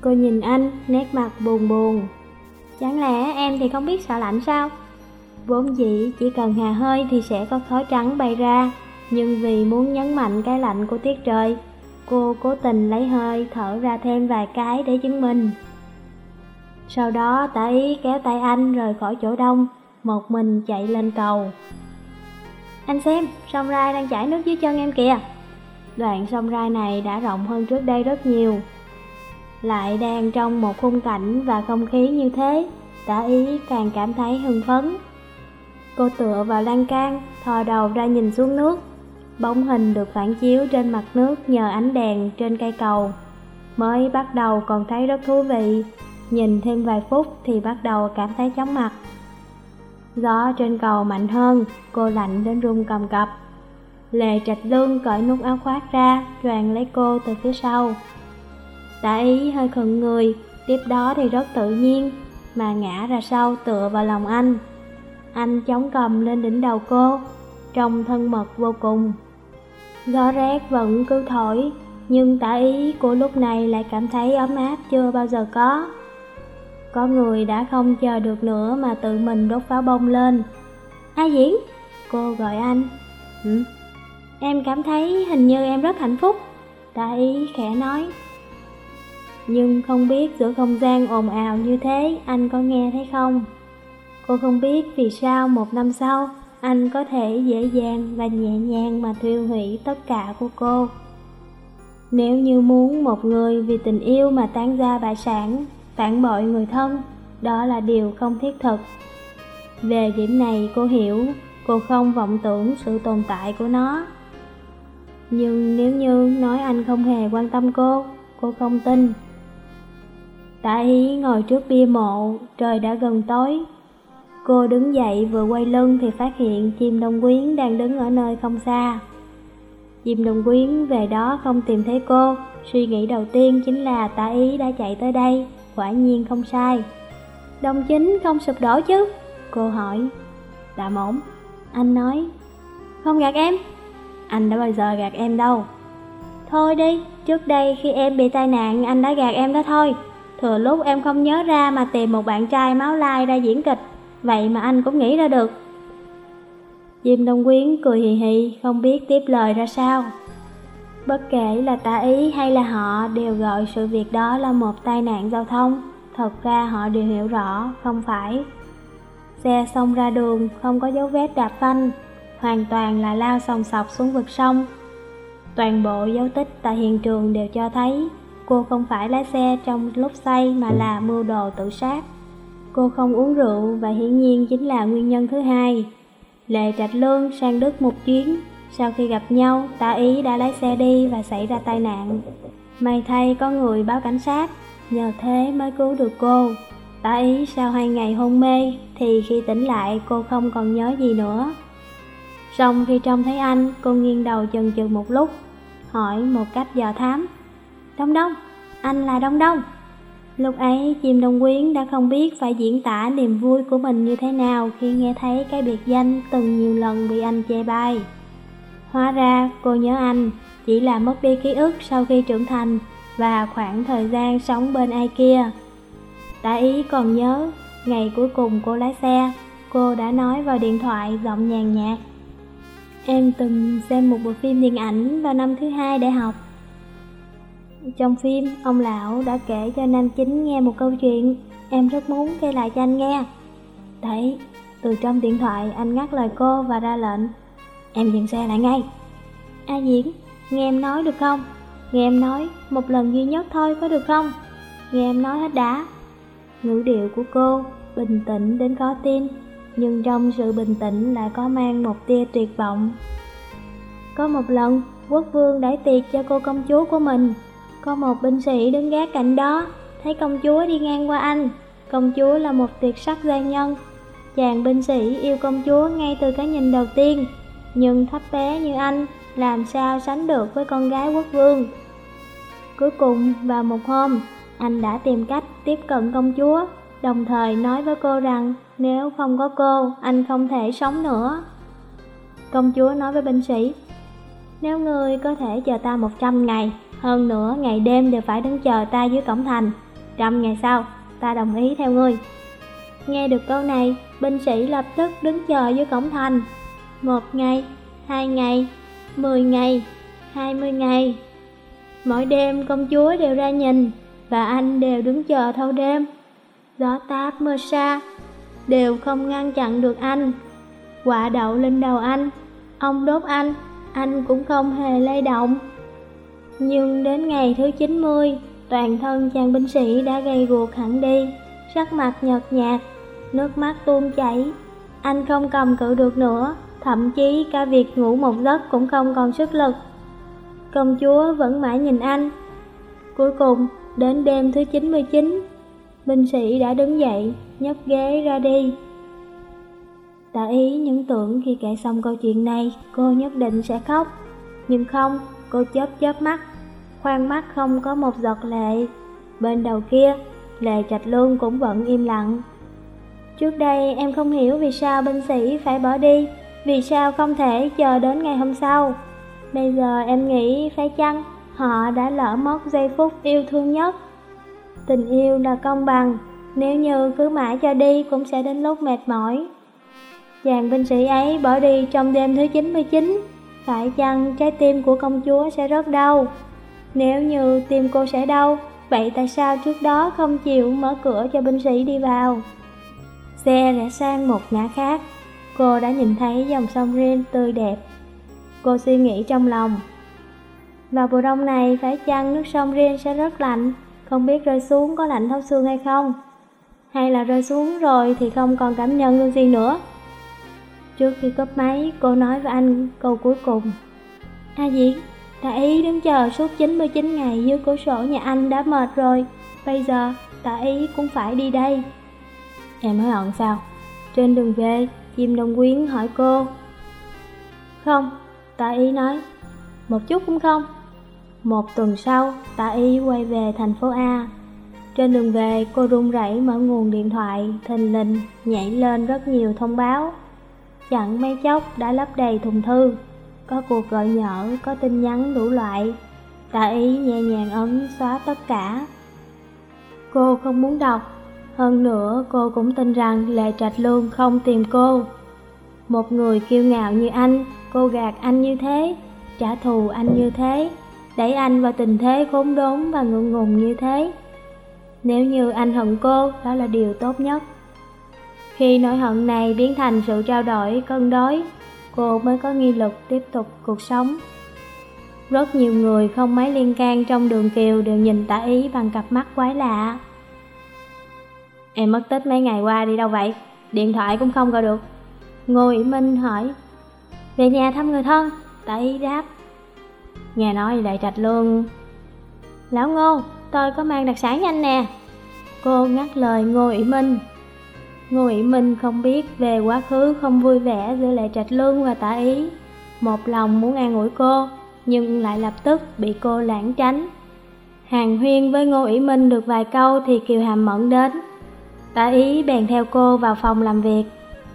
Cô nhìn anh, nét mặt buồn buồn. Chẳng lẽ em thì không biết sợ lạnh sao? Vốn dĩ chỉ cần hà hơi thì sẽ có khói trắng bay ra, nhưng vì muốn nhấn mạnh cái lạnh của tiết trời, cô cố tình lấy hơi thở ra thêm vài cái để chứng minh. Sau đó tả ý kéo tay anh rời khỏi chỗ đông, một mình chạy lên cầu. Anh xem, sông rai đang chảy nước dưới chân em kìa. Đoạn sông rai này đã rộng hơn trước đây rất nhiều. Lại đang trong một khung cảnh và không khí như thế, tả ý càng cảm thấy hưng phấn. Cô tựa vào lan can, thò đầu ra nhìn xuống nước. Bóng hình được phản chiếu trên mặt nước nhờ ánh đèn trên cây cầu. Mới bắt đầu còn thấy rất thú vị, nhìn thêm vài phút thì bắt đầu cảm thấy chóng mặt. Gió trên cầu mạnh hơn, cô lạnh đến run cầm cập. Lệ trạch lương cởi nút áo khoác ra, choàng lấy cô từ phía sau. Tả ý hơi khựng người, tiếp đó thì rất tự nhiên, mà ngã ra sau tựa vào lòng anh. Anh chống cầm lên đỉnh đầu cô, trông thân mật vô cùng. Gió rét vẫn cứ thổi, nhưng tả ý của lúc này lại cảm thấy ấm áp chưa bao giờ có. Có người đã không chờ được nữa mà tự mình đốt pháo bông lên. Ai diễn? Cô gọi anh. Ừ. Em cảm thấy hình như em rất hạnh phúc. Tả ý khẽ nói. Nhưng không biết giữa không gian ồn ào như thế anh có nghe thấy không? Cô không biết vì sao một năm sau anh có thể dễ dàng và nhẹ nhàng mà thiêu hủy tất cả của cô. Nếu như muốn một người vì tình yêu mà tán ra bại sản, phản bội người thân, đó là điều không thiết thực. Về điểm này cô hiểu, cô không vọng tưởng sự tồn tại của nó. Nhưng nếu như nói anh không hề quan tâm cô, cô không tin. tại ý ngồi trước bia mộ, trời đã gần tối. Cô đứng dậy vừa quay lưng thì phát hiện chim đông quyến đang đứng ở nơi không xa. Chim đồng quyến về đó không tìm thấy cô, suy nghĩ đầu tiên chính là tả ý đã chạy tới đây, quả nhiên không sai. Đồng chính không sụp đổ chứ? Cô hỏi. Dạ Tạm ổn, Anh nói. Không gạt em. Anh đã bao giờ gạt em đâu. Thôi đi, trước đây khi em bị tai nạn anh đã gạt em đó thôi. Thừa lúc em không nhớ ra mà tìm một bạn trai máu lai ra diễn kịch, vậy mà anh cũng nghĩ ra được. Diêm Đông Quyến cười hì hì, không biết tiếp lời ra sao. Bất kể là tả ý hay là họ đều gọi sự việc đó là một tai nạn giao thông. Thật ra họ đều hiểu rõ, không phải. Xe xông ra đường, không có dấu vết đạp phanh, hoàn toàn là lao sòng sọc xuống vực sông. Toàn bộ dấu tích tại hiện trường đều cho thấy cô không phải lái xe trong lúc say mà là mưu đồ tự sát. Cô không uống rượu và hiển nhiên chính là nguyên nhân thứ hai. Lệ Trạch Lương sang Đức một chuyến, sau khi gặp nhau, tả ý đã lái xe đi và xảy ra tai nạn. May thay có người báo cảnh sát, nhờ thế mới cứu được cô. Tả ý sau hai ngày hôn mê thì khi tỉnh lại cô không còn nhớ gì nữa. Xong khi trông thấy anh, cô nghiêng đầu chần chừ một lúc, hỏi một cách dò thám. Đông Đông, anh là Đông Đông. Lúc ấy chim đông quyến đã không biết phải diễn tả niềm vui của mình như thế nào khi nghe thấy cái biệt danh từng nhiều lần bị anh chê bai. Hóa ra cô nhớ anh, chỉ là mất đi ký ức sau khi trưởng thành và khoảng thời gian sống bên ai kia. Đã ý còn nhớ, ngày cuối cùng cô lái xe, cô đã nói vào điện thoại giọng nhàn nhạt. Em từng xem một bộ phim điện ảnh vào năm thứ hai đại học. Trong phim, ông lão đã kể cho nam chính nghe một câu chuyện, em rất muốn kể lại cho anh nghe. Đấy, từ trong điện thoại anh ngắt lời cô và ra lệnh. Em dừng xe lại ngay. A Diễn, nghe em nói được không? Nghe em nói, một lần duy nhất thôi có được không? Nghe em nói hết đã. Ngữ điệu của cô, bình tĩnh đến khó tin, nhưng trong sự bình tĩnh lại có mang một tia tuyệt vọng. Có một lần, quốc vương đãi tiệc cho cô công chúa của mình. Có một binh sĩ đứng gác cạnh đó, thấy công chúa đi ngang qua anh. Công chúa là một tuyệt sắc giai nhân. Chàng binh sĩ yêu công chúa ngay từ cái nhìn đầu tiên, nhưng thấp bé như anh làm sao sánh được với con gái quốc vương. Cuối cùng, vào một hôm, anh đã tìm cách tiếp cận công chúa, đồng thời nói với cô rằng nếu không có cô, anh không thể sống nữa. Công chúa nói với binh sĩ, nếu ngươi có thể chờ ta một trăm ngày, hơn nữa ngày đêm đều phải đứng chờ ta dưới cổng thành, trăm ngày sau, ta đồng ý theo ngươi. Nghe được câu này, binh sĩ lập tức đứng chờ dưới cổng thành. Một ngày, hai ngày, mười ngày, hai mươi ngày. Mỗi đêm công chúa đều ra nhìn, và anh đều đứng chờ thâu đêm. Gió táp mưa xa, đều không ngăn chặn được anh. Quả đậu lên đầu anh, ông đốt anh, anh cũng không hề lay động. Nhưng đến ngày thứ 90, toàn thân chàng binh sĩ đã gầy guộc hẳn đi, sắc mặt nhợt nhạt, nước mắt tuôn chảy. Anh không cầm cự được nữa, thậm chí cả việc ngủ một giấc cũng không còn sức lực. Công chúa vẫn mãi nhìn anh. Cuối cùng, đến đêm thứ 99, binh sĩ đã đứng dậy, nhấc ghế ra đi. Tạ ý những tưởng khi kể xong câu chuyện này, cô nhất định sẽ khóc. Nhưng không, cô chớp chớp mắt, khoan mắt không có một giọt lệ. Bên đầu kia, Lệ Trạch Lương cũng vẫn im lặng. Trước đây em không hiểu vì sao binh sĩ phải bỏ đi, vì sao không thể chờ đến ngày hôm sau. Bây giờ em nghĩ phải chăng họ đã lỡ mất giây phút yêu thương nhất. Tình yêu là công bằng, nếu như cứ mãi cho đi cũng sẽ đến lúc mệt mỏi. Chàng binh sĩ ấy bỏ đi trong đêm thứ 99, phải chăng trái tim của công chúa sẽ rất đau? Nếu như tim cô sẽ đau, vậy tại sao trước đó không chịu mở cửa cho binh sĩ đi vào? Xe rẽ sang một ngã khác, cô đã nhìn thấy dòng sông Rin tươi đẹp. Cô suy nghĩ trong lòng. Vào mùa đông này phải chăng nước sông Rin sẽ rất lạnh, không biết rơi xuống có lạnh thấu xương hay không? Hay là rơi xuống rồi thì không còn cảm nhận được gì nữa? Trước khi cấp máy, cô nói với anh câu cuối cùng. A Diễn, tạ ý đứng chờ suốt 99 ngày dưới cửa sổ nhà anh đã mệt rồi, bây giờ tạ ý cũng phải đi đây. Em mới hận sao? Trên đường về, chim đông quyến hỏi cô. Không, tạ ý nói, một chút cũng không. Một tuần sau, tạ ý quay về thành phố A. Trên đường về, cô run rẩy mở nguồn điện thoại, thình lình, nhảy lên rất nhiều thông báo. Chẳng mấy chốc đã lấp đầy thùng thư, có cuộc gọi nhỡ, có tin nhắn đủ loại. Tạ ý nhẹ nhàng ấn xóa tất cả. Cô không muốn đọc, hơn nữa cô cũng tin rằng Lệ Trạch Lương không tìm cô. Một người kiêu ngạo như anh, cô gạt anh như thế, trả thù anh như thế, đẩy anh vào tình thế khốn đốn và ngượng ngùng như thế. Nếu như anh hận cô, đó là điều tốt nhất. Khi nỗi hận này biến thành sự trao đổi, cân đối, cô mới có nghi lực tiếp tục cuộc sống. Rất nhiều người không mấy liên can trong đường kiều đều nhìn tả ý bằng cặp mắt quái lạ. Em mất tích mấy ngày qua đi đâu vậy? Điện thoại cũng không gọi được. Ngô Ủy Minh hỏi. Về nhà thăm người thân, tả ý đáp. Nghe nói đại trạch luôn. Lão Ngô, tôi có mang đặc sản nhanh nè. Cô ngắt lời Ngô Ủy Minh. Ngô Ủy Minh không biết về quá khứ không vui vẻ giữa Lệ Trạch Lương và Tả Ý. Một lòng muốn an ủi cô, nhưng lại lập tức bị cô lãng tránh. Hàng huyên với Ngô Ủy Minh được vài câu thì Kiều Hàm Mẫn đến. Tả Ý bèn theo cô vào phòng làm việc,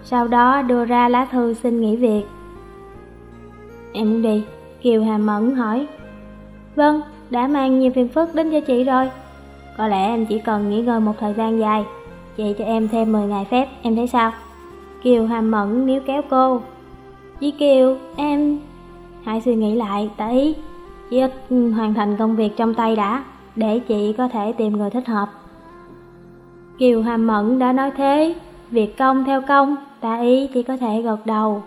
sau đó đưa ra lá thư xin nghỉ việc. Em muốn đi? Kiều Hàm Mẫn hỏi. Vâng, đã mang nhiều phiền phức đến cho chị rồi. Có lẽ em chỉ cần nghỉ ngơi một thời gian dài. Chị cho em thêm 10 ngày phép, em thấy sao? Kiều hàm mẫn níu kéo cô. Chị Kiều, em... Hãy suy nghĩ lại, tạ ý. chị ít ừ, hoàn thành công việc trong tay đã, để chị có thể tìm người thích hợp. Kiều hàm mẫn đã nói thế, việc công theo công, tạ ý chỉ có thể gật đầu.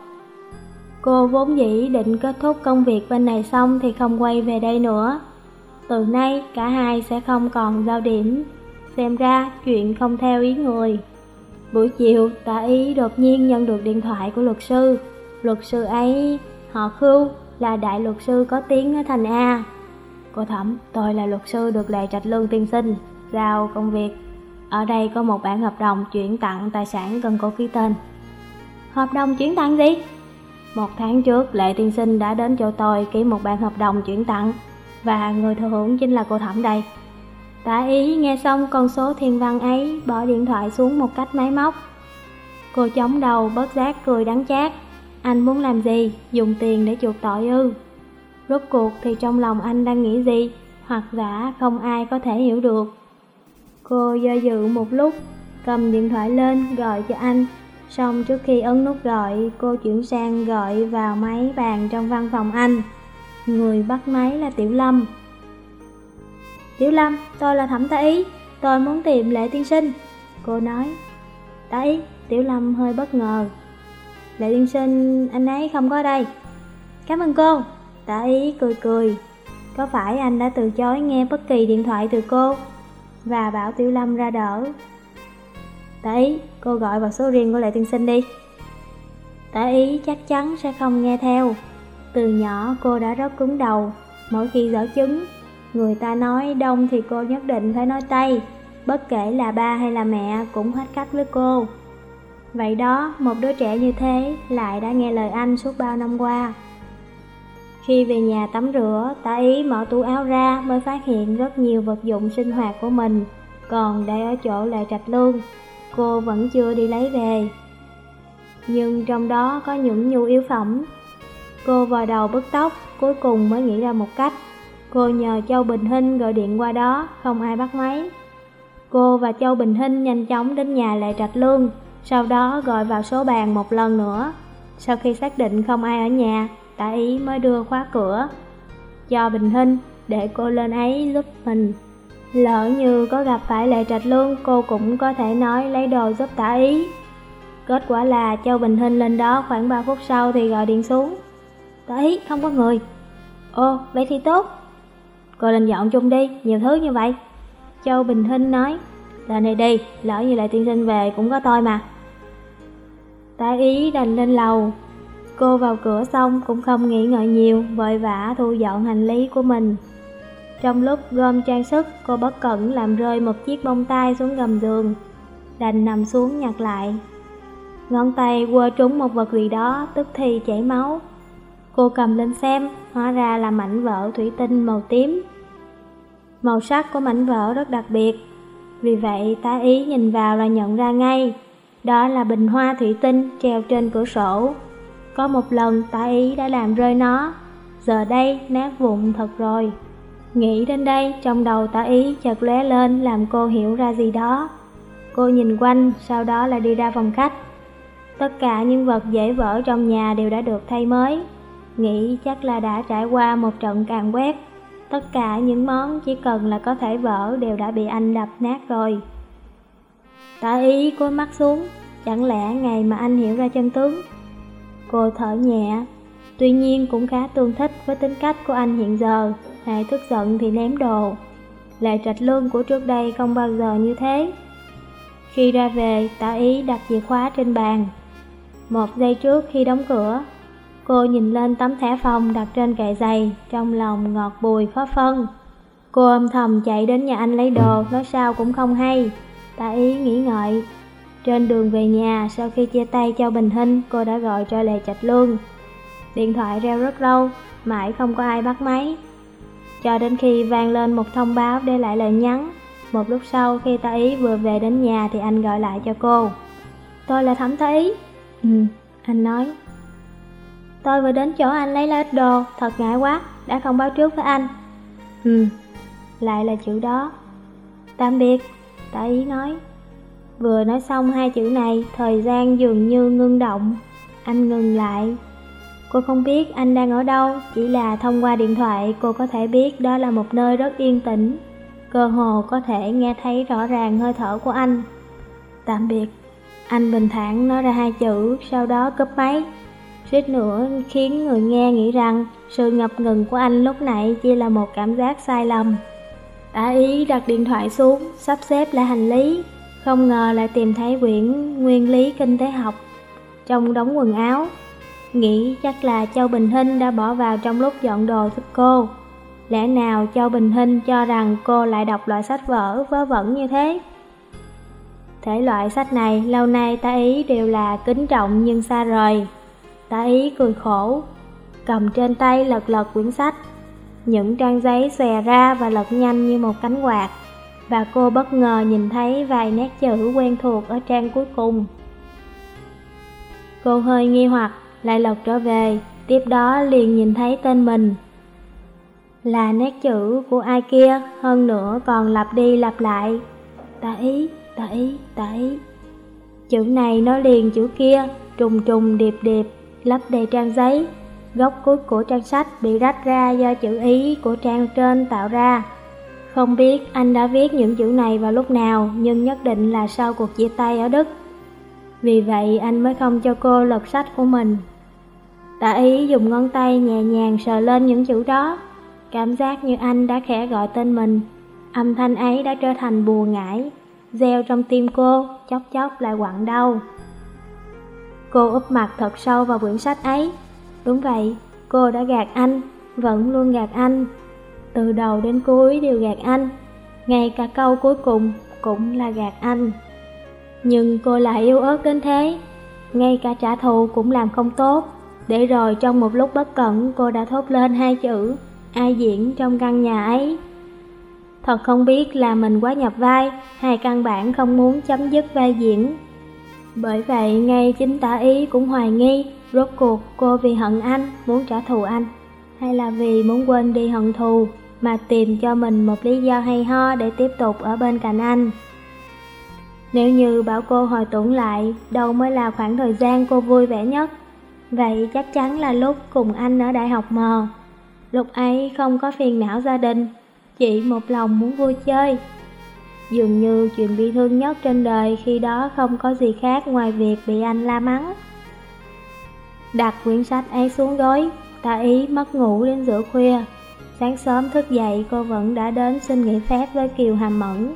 Cô vốn dĩ định kết thúc công việc bên này xong thì không quay về đây nữa. Từ nay cả hai sẽ không còn giao điểm, xem ra chuyện không theo ý người. Buổi chiều, tạ ý đột nhiên nhận được điện thoại của luật sư. Luật sư ấy, họ Khưu, là đại luật sư có tiếng ở thành A. Cô Thẩm, tôi là luật sư được Lệ Trạch Lương tiên sinh, giao công việc. Ở đây có một bản hợp đồng chuyển tặng tài sản cần cô ký tên. Hợp đồng chuyển tặng gì? Một tháng trước, Lệ Tiên Sinh đã đến chỗ tôi ký một bản hợp đồng chuyển tặng, và người thừa hưởng chính là cô Thẩm đây. Tả ý nghe xong con số thiên văn ấy, bỏ điện thoại xuống một cách máy móc. Cô chống đầu, bớt giác cười đắng chát. Anh muốn làm gì? Dùng tiền để chuộc tội ư? Rốt cuộc thì trong lòng anh đang nghĩ gì? Hoặc giả không ai có thể hiểu được. Cô do dự một lúc, cầm điện thoại lên gọi cho anh Xong trước khi ấn nút gọi, cô chuyển sang gọi vào máy bàn trong văn phòng anh. Người bắt máy là Tiểu Lâm. Tiểu Lâm, tôi là Thẩm Tá Ý, tôi muốn tìm Lệ Tiên Sinh. Cô nói. Tá Ý, Tiểu Lâm hơi bất ngờ. Lệ Tiên Sinh, anh ấy không có đây. Cảm ơn cô. Tá Ý cười cười. Có phải anh đã từ chối nghe bất kỳ điện thoại từ cô? Và bảo Tiểu Lâm ra đỡ. Tả ý, cô gọi vào số riêng của Lệ Tiên Sinh đi. Tả ý chắc chắn sẽ không nghe theo. Từ nhỏ cô đã rất cứng đầu, mỗi khi dở chứng, người ta nói đông thì cô nhất định phải nói tây, bất kể là ba hay là mẹ cũng hết cách với cô. Vậy đó, một đứa trẻ như thế lại đã nghe lời anh suốt bao năm qua. Khi về nhà tắm rửa, tả ý mở tủ áo ra mới phát hiện rất nhiều vật dụng sinh hoạt của mình, còn để ở chỗ lại Trạch Lương cô vẫn chưa đi lấy về. Nhưng trong đó có những nhu yếu phẩm. Cô vào đầu bứt tóc, cuối cùng mới nghĩ ra một cách. Cô nhờ Châu Bình Hinh gọi điện qua đó, không ai bắt máy. Cô và Châu Bình Hinh nhanh chóng đến nhà Lệ Trạch Lương, sau đó gọi vào số bàn một lần nữa. Sau khi xác định không ai ở nhà, tạ ý mới đưa khóa cửa cho Bình Hinh để cô lên ấy giúp mình. Lỡ như có gặp phải Lệ Trạch Lương, cô cũng có thể nói lấy đồ giúp tả ý. Kết quả là Châu Bình Hinh lên đó khoảng 3 phút sau thì gọi điện xuống. Tả ý, không có người. Ồ, vậy thì tốt. Cô lên dọn chung đi, nhiều thứ như vậy. Châu Bình Hinh nói, lên đây đi, lỡ như lại tiên sinh về cũng có tôi mà. Tá ý đành lên lầu. Cô vào cửa xong cũng không nghĩ ngợi nhiều, vội vã thu dọn hành lý của mình. Trong lúc gom trang sức, cô bất cẩn làm rơi một chiếc bông tai xuống gầm giường. Đành nằm xuống nhặt lại. Ngón tay quơ trúng một vật gì đó, tức thì chảy máu. Cô cầm lên xem, hóa ra là mảnh vỡ thủy tinh màu tím. Màu sắc của mảnh vỡ rất đặc biệt, vì vậy tá ý nhìn vào là nhận ra ngay. Đó là bình hoa thủy tinh treo trên cửa sổ. Có một lần tá ý đã làm rơi nó, giờ đây nát vụn thật rồi. Nghĩ đến đây, trong đầu tá ý chợt lóe lên làm cô hiểu ra gì đó. Cô nhìn quanh, sau đó lại đi ra phòng khách. Tất cả những vật dễ vỡ trong nhà đều đã được thay mới. Nghĩ chắc là đã trải qua một trận càn quét. Tất cả những món chỉ cần là có thể vỡ đều đã bị anh đập nát rồi. Tả ý cúi mắt xuống, chẳng lẽ ngày mà anh hiểu ra chân tướng? Cô thở nhẹ, tuy nhiên cũng khá tương thích với tính cách của anh hiện giờ. Hãy tức giận thì ném đồ Lệ trạch lương của trước đây không bao giờ như thế Khi ra về, tả ý đặt chìa khóa trên bàn Một giây trước khi đóng cửa Cô nhìn lên tấm thẻ phòng đặt trên kệ giày Trong lòng ngọt bùi khó phân Cô âm thầm chạy đến nhà anh lấy đồ Nói sao cũng không hay Tạ ý nghĩ ngợi Trên đường về nhà Sau khi chia tay cho Bình Hinh Cô đã gọi cho Lệ Trạch Lương Điện thoại reo rất lâu Mãi không có ai bắt máy cho đến khi vang lên một thông báo để lại lời nhắn. Một lúc sau khi ta ý vừa về đến nhà thì anh gọi lại cho cô. Tôi là Thẩm Tá Ý. Ừ, anh nói. Tôi vừa đến chỗ anh lấy lá đồ, thật ngại quá, đã không báo trước với anh. Ừ, lại là chữ đó. Tạm biệt, tạ ý nói. Vừa nói xong hai chữ này, thời gian dường như ngưng động. Anh ngừng lại. Cô không biết anh đang ở đâu, chỉ là thông qua điện thoại cô có thể biết đó là một nơi rất yên tĩnh. Cơ hồ có thể nghe thấy rõ ràng hơi thở của anh. Tạm biệt. Anh bình thản nói ra hai chữ, sau đó cúp máy. Suýt nữa khiến người nghe nghĩ rằng sự ngập ngừng của anh lúc nãy chỉ là một cảm giác sai lầm. Đã ý đặt điện thoại xuống, sắp xếp lại hành lý, không ngờ lại tìm thấy quyển nguyên lý kinh tế học trong đống quần áo. Nghĩ chắc là Châu Bình Hinh đã bỏ vào trong lúc dọn đồ giúp cô. Lẽ nào Châu Bình Hinh cho rằng cô lại đọc loại sách vở vớ vẩn như thế? Thể loại sách này lâu nay ta ý đều là kính trọng nhưng xa rời. Tá ý cười khổ, cầm trên tay lật lật quyển sách. Những trang giấy xòe ra và lật nhanh như một cánh quạt. Và cô bất ngờ nhìn thấy vài nét chữ quen thuộc ở trang cuối cùng. Cô hơi nghi hoặc, lại lật trở về, tiếp đó liền nhìn thấy tên mình. Là nét chữ của ai kia, hơn nữa còn lặp đi lặp lại. Ta ý, ta ý, ta ý. Chữ này nó liền chữ kia, trùng trùng điệp điệp, lấp đầy trang giấy. Góc cuối của trang sách bị rách ra do chữ ý của trang trên tạo ra. Không biết anh đã viết những chữ này vào lúc nào, nhưng nhất định là sau cuộc chia tay ở Đức. Vì vậy anh mới không cho cô lật sách của mình. Tạ ý dùng ngón tay nhẹ nhàng sờ lên những chữ đó, cảm giác như anh đã khẽ gọi tên mình. Âm thanh ấy đã trở thành bùa ngải, gieo trong tim cô, chốc chốc lại quặn đau. Cô úp mặt thật sâu vào quyển sách ấy. Đúng vậy, cô đã gạt anh, vẫn luôn gạt anh. Từ đầu đến cuối đều gạt anh, ngay cả câu cuối cùng cũng là gạt anh. Nhưng cô lại yêu ớt đến thế, ngay cả trả thù cũng làm không tốt. Để rồi trong một lúc bất cẩn cô đã thốt lên hai chữ, ai diễn trong căn nhà ấy. Thật không biết là mình quá nhập vai, hay căn bản không muốn chấm dứt vai diễn. Bởi vậy ngay chính tả ý cũng hoài nghi, rốt cuộc cô vì hận anh, muốn trả thù anh, hay là vì muốn quên đi hận thù, mà tìm cho mình một lý do hay ho để tiếp tục ở bên cạnh anh. Nếu như bảo cô hồi tưởng lại, đâu mới là khoảng thời gian cô vui vẻ nhất? Vậy chắc chắn là lúc cùng anh ở đại học mờ. Lúc ấy không có phiền não gia đình, chỉ một lòng muốn vui chơi. Dường như chuyện bi thương nhất trên đời khi đó không có gì khác ngoài việc bị anh la mắng. Đặt quyển sách ấy xuống gối, ta ý mất ngủ đến giữa khuya. Sáng sớm thức dậy cô vẫn đã đến xin nghỉ phép với Kiều Hàm Mẫn.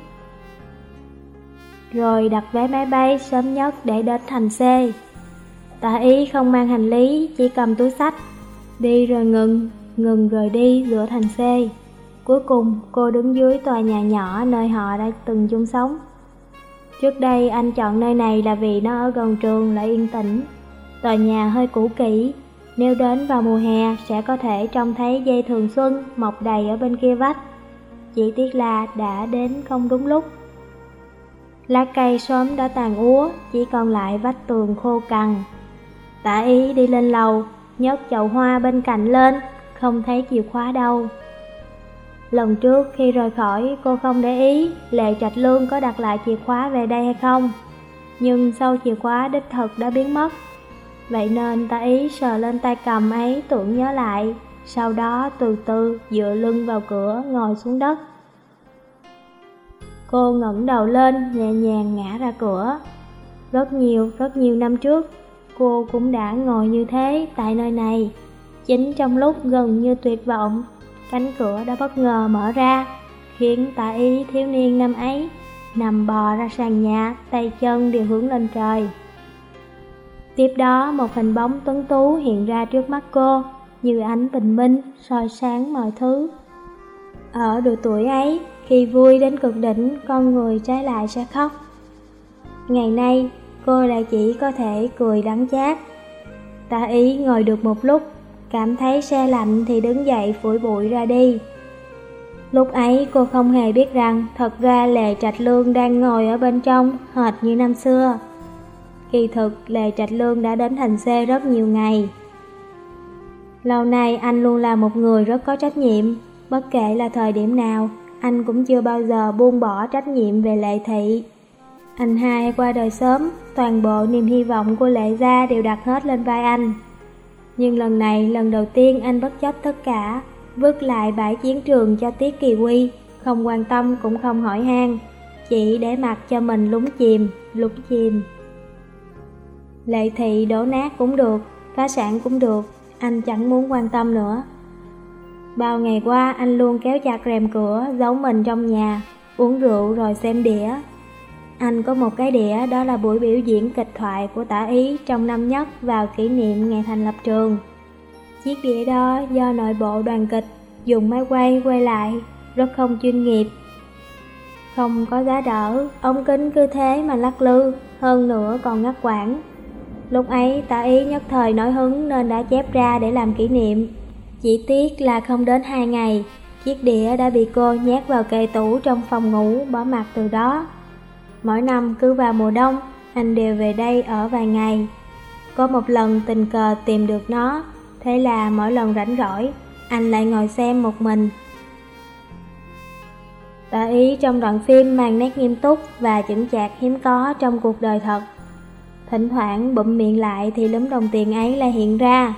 Rồi đặt vé máy bay sớm nhất để đến thành C. Tạ ý không mang hành lý, chỉ cầm túi sách. Đi rồi ngừng, ngừng rồi đi giữa thành C. Cuối cùng, cô đứng dưới tòa nhà nhỏ nơi họ đã từng chung sống. Trước đây anh chọn nơi này là vì nó ở gần trường lại yên tĩnh. Tòa nhà hơi cũ kỹ, nếu đến vào mùa hè sẽ có thể trông thấy dây thường xuân mọc đầy ở bên kia vách. Chỉ tiếc là đã đến không đúng lúc. Lá cây sớm đã tàn úa, chỉ còn lại vách tường khô cằn. Tả ý đi lên lầu, nhấc chậu hoa bên cạnh lên, không thấy chìa khóa đâu. Lần trước khi rời khỏi cô không để ý Lệ Trạch Lương có đặt lại chìa khóa về đây hay không. Nhưng sau chìa khóa đích thực đã biến mất. Vậy nên ta ý sờ lên tay cầm ấy tưởng nhớ lại. Sau đó từ từ dựa lưng vào cửa ngồi xuống đất. Cô ngẩng đầu lên nhẹ nhàng ngã ra cửa. Rất nhiều, rất nhiều năm trước Cô cũng đã ngồi như thế tại nơi này. Chính trong lúc gần như tuyệt vọng Cánh cửa đã bất ngờ mở ra, Khiến tà ý thiếu niên năm ấy Nằm bò ra sàn nhà, Tay chân đều hướng lên trời. Tiếp đó, một hình bóng tuấn tú hiện ra trước mắt cô, Như ánh bình minh, soi sáng mọi thứ. Ở độ tuổi ấy, Khi vui đến cực đỉnh, Con người trái lại sẽ khóc. Ngày nay, cô lại chỉ có thể cười đắng chát. Tà ý ngồi được một lúc Cảm thấy xe lạnh thì đứng dậy phủi bụi ra đi Lúc ấy cô không hề biết rằng Thật ra Lệ Trạch Lương đang ngồi ở bên trong Hệt như năm xưa Kỳ thực Lệ Trạch Lương đã đến thành xe rất nhiều ngày Lâu nay anh luôn là một người rất có trách nhiệm Bất kể là thời điểm nào, anh cũng chưa bao giờ buông bỏ trách nhiệm về lệ thị. Anh hai qua đời sớm, toàn bộ niềm hy vọng của lệ gia đều đặt hết lên vai anh. Nhưng lần này, lần đầu tiên anh bất chấp tất cả, vứt lại bãi chiến trường cho Tiết Kỳ Quy, không quan tâm cũng không hỏi han, chỉ để mặc cho mình lúng chìm, lúng chìm. Lệ thị đổ nát cũng được, phá sản cũng được, anh chẳng muốn quan tâm nữa. Bao ngày qua anh luôn kéo chặt rèm cửa, giấu mình trong nhà, uống rượu rồi xem đĩa. Anh có một cái đĩa đó là buổi biểu diễn kịch thoại của tả ý trong năm nhất vào kỷ niệm ngày thành lập trường. Chiếc đĩa đó do nội bộ đoàn kịch dùng máy quay quay lại, rất không chuyên nghiệp. Không có giá đỡ, ống kính cứ thế mà lắc lư, hơn nữa còn ngắt quãng. Lúc ấy tả ý nhất thời nổi hứng nên đã chép ra để làm kỷ niệm. Chỉ tiếc là không đến hai ngày, chiếc đĩa đã bị cô nhét vào kệ tủ trong phòng ngủ bỏ mặt từ đó. Mỗi năm cứ vào mùa đông, anh đều về đây ở vài ngày. Có một lần tình cờ tìm được nó, thế là mỗi lần rảnh rỗi, anh lại ngồi xem một mình. Tả ý trong đoạn phim mang nét nghiêm túc và chững chạc hiếm có trong cuộc đời thật. Thỉnh thoảng bụm miệng lại thì lúm đồng tiền ấy lại hiện ra.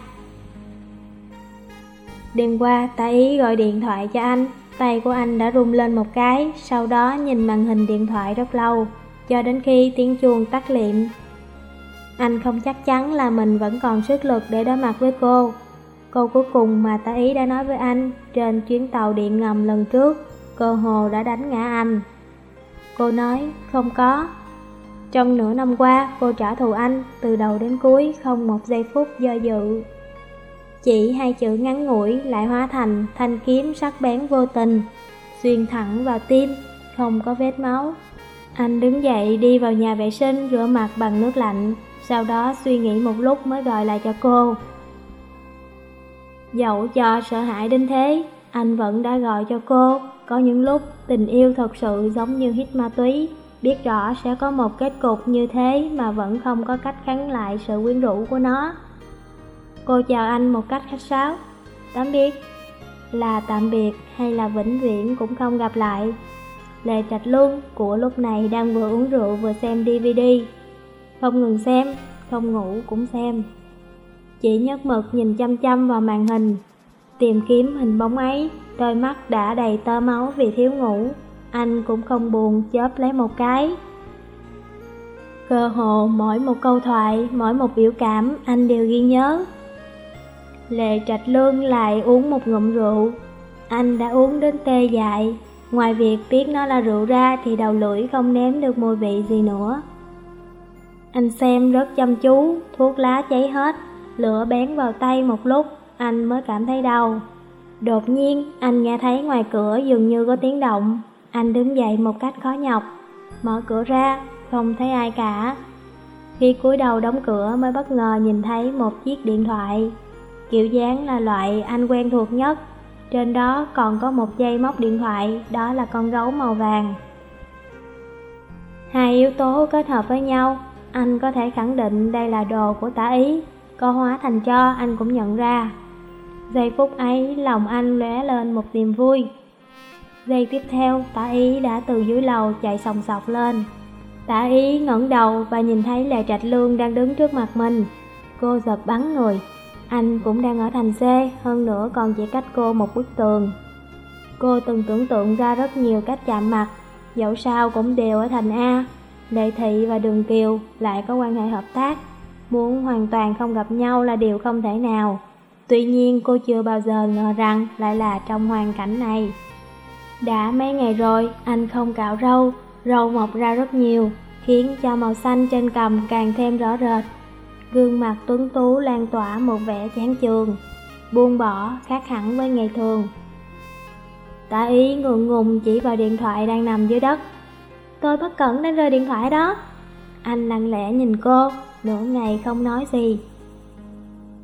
Đêm qua, tá ý gọi điện thoại cho anh, tay của anh đã rung lên một cái, sau đó nhìn màn hình điện thoại rất lâu, cho đến khi tiếng chuông tắt liệm. Anh không chắc chắn là mình vẫn còn sức lực để đối mặt với cô. Câu cuối cùng mà ta ý đã nói với anh trên chuyến tàu điện ngầm lần trước, cơ hồ đã đánh ngã anh. Cô nói, không có. Trong nửa năm qua, cô trả thù anh, từ đầu đến cuối, không một giây phút do dự. Chỉ hai chữ ngắn ngủi lại hóa thành thanh kiếm sắc bén vô tình, xuyên thẳng vào tim, không có vết máu. Anh đứng dậy đi vào nhà vệ sinh rửa mặt bằng nước lạnh, sau đó suy nghĩ một lúc mới gọi lại cho cô. Dẫu cho sợ hãi đến thế, anh vẫn đã gọi cho cô. Có những lúc tình yêu thật sự giống như hít ma túy, biết rõ sẽ có một kết cục như thế mà vẫn không có cách kháng lại sự quyến rũ của nó. Cô chào anh một cách khách sáo. Tạm biệt. Là tạm biệt hay là vĩnh viễn cũng không gặp lại. Lệ Trạch Luân của lúc này đang vừa uống rượu vừa xem DVD. Không ngừng xem, không ngủ cũng xem. Chỉ nhất mực nhìn chăm chăm vào màn hình, tìm kiếm hình bóng ấy, đôi mắt đã đầy tơ máu vì thiếu ngủ. Anh cũng không buồn chớp lấy một cái. Cơ hồ mỗi một câu thoại, mỗi một biểu cảm anh đều ghi nhớ. Lệ Trạch Lương lại uống một ngụm rượu. Anh đã uống đến tê dại, ngoài việc biết nó là rượu ra thì đầu lưỡi không nếm được mùi vị gì nữa. Anh xem rất chăm chú, thuốc lá cháy hết, lửa bén vào tay một lúc, anh mới cảm thấy đau. Đột nhiên, anh nghe thấy ngoài cửa dường như có tiếng động. Anh đứng dậy một cách khó nhọc, mở cửa ra, không thấy ai cả. Khi cúi đầu đóng cửa mới bất ngờ nhìn thấy một chiếc điện thoại. Kiểu dáng là loại anh quen thuộc nhất, trên đó còn có một dây móc điện thoại, đó là con gấu màu vàng. Hai yếu tố kết hợp với nhau, anh có thể khẳng định đây là đồ của tả ý, có hóa thành cho anh cũng nhận ra. Giây phút ấy, lòng anh lóe lên một niềm vui. Giây tiếp theo, tả ý đã từ dưới lầu chạy sòng sọc lên. Tả ý ngẩng đầu và nhìn thấy Lệ Trạch Lương đang đứng trước mặt mình. Cô giật bắn người, anh cũng đang ở thành C, hơn nữa còn chỉ cách cô một bức tường. Cô từng tưởng tượng ra rất nhiều cách chạm mặt, dẫu sao cũng đều ở thành A. Lệ Thị và Đường Kiều lại có quan hệ hợp tác, muốn hoàn toàn không gặp nhau là điều không thể nào. Tuy nhiên cô chưa bao giờ ngờ rằng lại là trong hoàn cảnh này. Đã mấy ngày rồi, anh không cạo râu, râu mọc ra rất nhiều, khiến cho màu xanh trên cằm càng thêm rõ rệt gương mặt tuấn tú lan tỏa một vẻ chán chường, buông bỏ khác hẳn với ngày thường. Tạ ý ngượng ngùng chỉ vào điện thoại đang nằm dưới đất. Tôi bất cẩn đã rơi điện thoại đó. Anh lặng lẽ nhìn cô, nửa ngày không nói gì.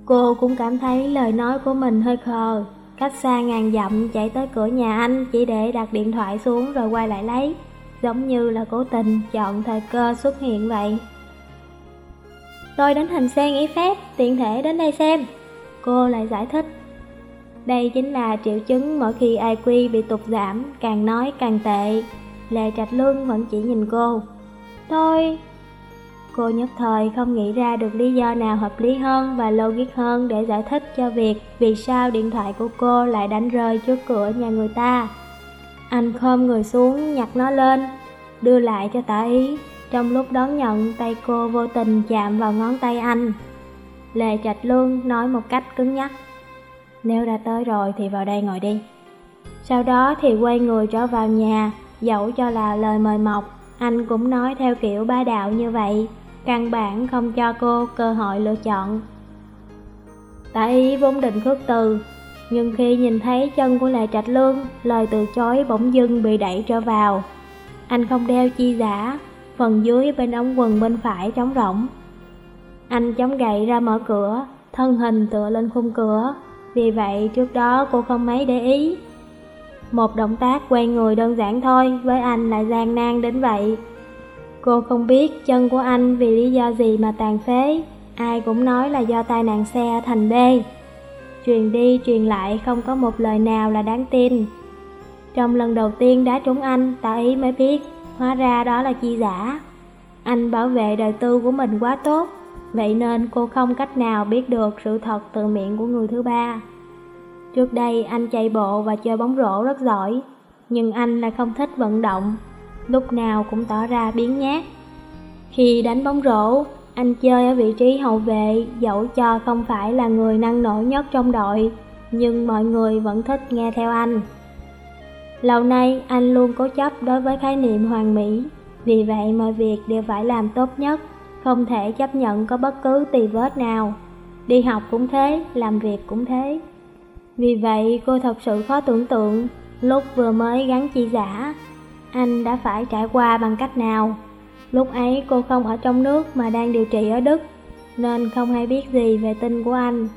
Cô cũng cảm thấy lời nói của mình hơi khờ, cách xa ngàn dặm chạy tới cửa nhà anh chỉ để đặt điện thoại xuống rồi quay lại lấy, giống như là cố tình chọn thời cơ xuất hiện vậy. Tôi đến Hình xe nghỉ phép, tiện thể đến đây xem. Cô lại giải thích. Đây chính là triệu chứng mỗi khi IQ bị tụt giảm, càng nói càng tệ. Lệ Trạch Lương vẫn chỉ nhìn cô. Thôi, Cô nhất thời không nghĩ ra được lý do nào hợp lý hơn và logic hơn để giải thích cho việc vì sao điện thoại của cô lại đánh rơi trước cửa nhà người ta. Anh khom người xuống nhặt nó lên, đưa lại cho tả ý. Trong lúc đón nhận, tay cô vô tình chạm vào ngón tay anh. Lệ Trạch Lương nói một cách cứng nhắc. Nếu đã tới rồi thì vào đây ngồi đi. Sau đó thì quay người trở vào nhà, dẫu cho là lời mời mọc, anh cũng nói theo kiểu ba đạo như vậy căn bản không cho cô cơ hội lựa chọn. Tạ ý vốn định khước từ, nhưng khi nhìn thấy chân của Lệ Trạch Lương, lời từ chối bỗng dưng bị đẩy trở vào. Anh không đeo chi giả, phần dưới bên ống quần bên phải trống rỗng. Anh chống gậy ra mở cửa, thân hình tựa lên khung cửa, vì vậy trước đó cô không mấy để ý. Một động tác quay người đơn giản thôi, với anh lại gian nan đến vậy. Cô không biết chân của anh vì lý do gì mà tàn phế, ai cũng nói là do tai nạn xe thành bê. Truyền đi truyền lại không có một lời nào là đáng tin. Trong lần đầu tiên đá trúng anh, tạ ý mới biết, hóa ra đó là chi giả. Anh bảo vệ đời tư của mình quá tốt, vậy nên cô không cách nào biết được sự thật từ miệng của người thứ ba. Trước đây anh chạy bộ và chơi bóng rổ rất giỏi, nhưng anh lại không thích vận động lúc nào cũng tỏ ra biến nhát. Khi đánh bóng rổ, anh chơi ở vị trí hậu vệ, dẫu cho không phải là người năng nổ nhất trong đội, nhưng mọi người vẫn thích nghe theo anh. Lâu nay, anh luôn cố chấp đối với khái niệm hoàn mỹ, vì vậy mọi việc đều phải làm tốt nhất, không thể chấp nhận có bất cứ tì vết nào. Đi học cũng thế, làm việc cũng thế. Vì vậy, cô thật sự khó tưởng tượng, lúc vừa mới gắn chi giả, anh đã phải trải qua bằng cách nào. Lúc ấy cô không ở trong nước mà đang điều trị ở Đức, nên không hay biết gì về tin của anh.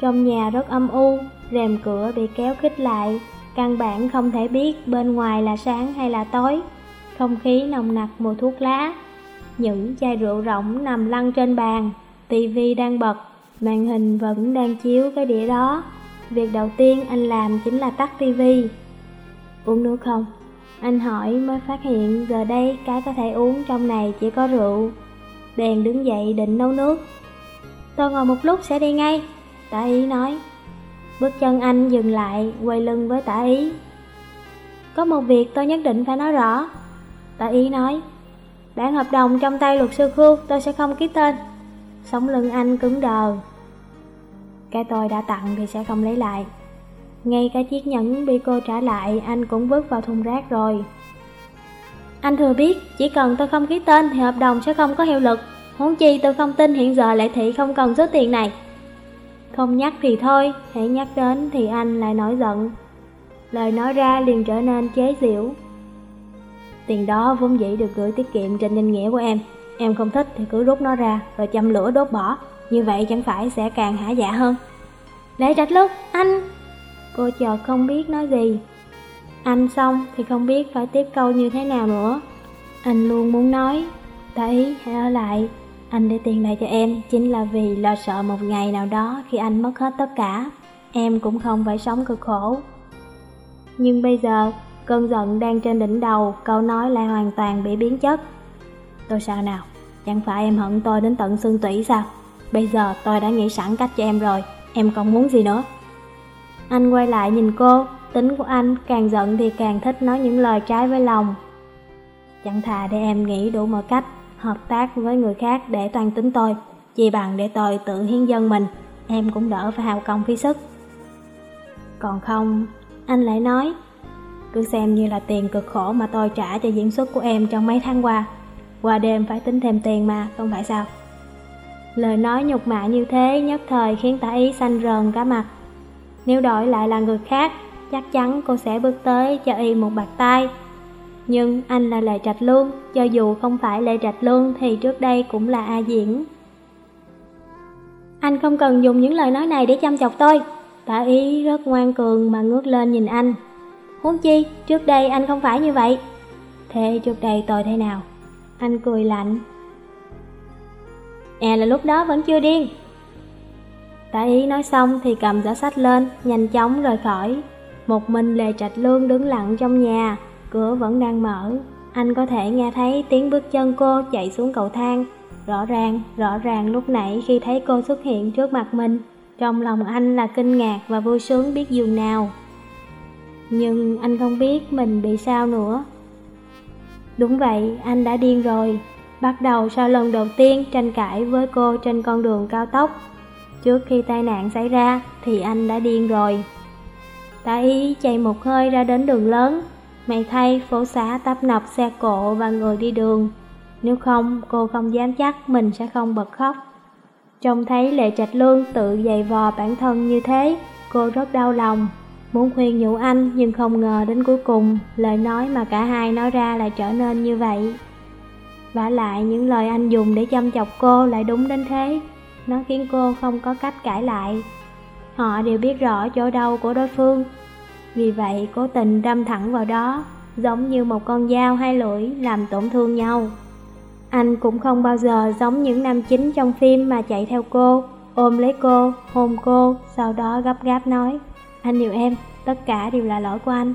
Trong nhà rất âm u, rèm cửa bị kéo khít lại, căn bản không thể biết bên ngoài là sáng hay là tối. Không khí nồng nặc mùi thuốc lá, những chai rượu rỗng nằm lăn trên bàn, tivi đang bật, màn hình vẫn đang chiếu cái đĩa đó. Việc đầu tiên anh làm chính là tắt tivi. Uống nước không? Anh hỏi mới phát hiện giờ đây cái có thể uống trong này chỉ có rượu. Đèn đứng dậy định nấu nước. Tôi ngồi một lúc sẽ đi ngay, Tạ ý nói. Bước chân anh dừng lại, quay lưng với tả ý. Có một việc tôi nhất định phải nói rõ. Tả ý nói. Bản hợp đồng trong tay luật sư Khưu tôi sẽ không ký tên. Sống lưng anh cứng đờ. Cái tôi đã tặng thì sẽ không lấy lại. Ngay cả chiếc nhẫn bị cô trả lại anh cũng vứt vào thùng rác rồi. Anh thừa biết, chỉ cần tôi không ký tên thì hợp đồng sẽ không có hiệu lực. Huống chi tôi không tin hiện giờ Lệ Thị không cần số tiền này. Không nhắc thì thôi, hãy nhắc đến thì anh lại nổi giận. Lời nói ra liền trở nên chế giễu. Tiền đó vốn dĩ được gửi tiết kiệm trên danh nghĩa của em. Em không thích thì cứ rút nó ra rồi châm lửa đốt bỏ. Như vậy chẳng phải sẽ càng hả dạ hơn. Lễ trạch lúc, anh... Cô chợt không biết nói gì Anh xong thì không biết phải tiếp câu như thế nào nữa Anh luôn muốn nói Thấy hãy ở lại anh để tiền lại cho em Chính là vì lo sợ một ngày nào đó Khi anh mất hết tất cả. Em cũng không phải sống cực khổ. Nhưng bây giờ Cơn giận đang trên đỉnh đầu Câu nói lại hoàn toàn bị biến chất. Tôi sao nào? Chẳng phải em hận tôi đến tận xương tủy sao? Bây giờ tôi đã nghĩ sẵn cách cho em rồi Em còn muốn gì nữa? Anh quay lại nhìn cô, tính của anh càng giận thì càng thích nói những lời trái với lòng. Chẳng thà để em nghĩ đủ mọi cách, hợp tác với người khác để toàn tính tôi, chỉ bằng để tôi tự hiến dân mình, em cũng đỡ phải hào công phí sức. Còn không, anh lại nói, cứ xem như là tiền cực khổ mà tôi trả cho diễn xuất của em trong mấy tháng qua. Qua đêm phải tính thêm tiền mà, không phải sao? Lời nói nhục mạ như thế nhất thời khiến tả ý xanh rờn cả mặt. Nếu đổi lại là người khác, chắc chắn cô sẽ bước tới cho y một bạc tay. Nhưng anh là Lệ Trạch Lương, cho dù không phải Lệ Trạch Lương thì trước đây cũng là A Diễn. Anh không cần dùng những lời nói này để chăm chọc tôi. Tả ý rất ngoan cường mà ngước lên nhìn anh. Huống chi, trước đây anh không phải như vậy. Thế trước đây tôi thế nào? Anh cười lạnh. E là lúc đó vẫn chưa điên. Tạ ý nói xong thì cầm giỏ sách lên, nhanh chóng rời khỏi. Một mình Lê Trạch Lương đứng lặng trong nhà, cửa vẫn đang mở. Anh có thể nghe thấy tiếng bước chân cô chạy xuống cầu thang. Rõ ràng, rõ ràng lúc nãy khi thấy cô xuất hiện trước mặt mình, trong lòng anh là kinh ngạc và vui sướng biết dường nào. Nhưng anh không biết mình bị sao nữa. Đúng vậy, anh đã điên rồi. Bắt đầu sau lần đầu tiên tranh cãi với cô trên con đường cao tốc. Trước khi tai nạn xảy ra thì anh đã điên rồi. Tạ ý chạy một hơi ra đến đường lớn. Mày thay phố xá tấp nập xe cộ và người đi đường. Nếu không, cô không dám chắc mình sẽ không bật khóc. Trông thấy Lệ Trạch Lương tự giày vò bản thân như thế, cô rất đau lòng. Muốn khuyên nhủ anh nhưng không ngờ đến cuối cùng, lời nói mà cả hai nói ra lại trở nên như vậy. vả lại những lời anh dùng để chăm chọc cô lại đúng đến thế, nó khiến cô không có cách cãi lại. Họ đều biết rõ chỗ đau của đối phương, vì vậy cố tình đâm thẳng vào đó, giống như một con dao hai lưỡi làm tổn thương nhau. Anh cũng không bao giờ giống những nam chính trong phim mà chạy theo cô, ôm lấy cô, hôn cô, sau đó gấp gáp nói, anh yêu em, tất cả đều là lỗi của anh.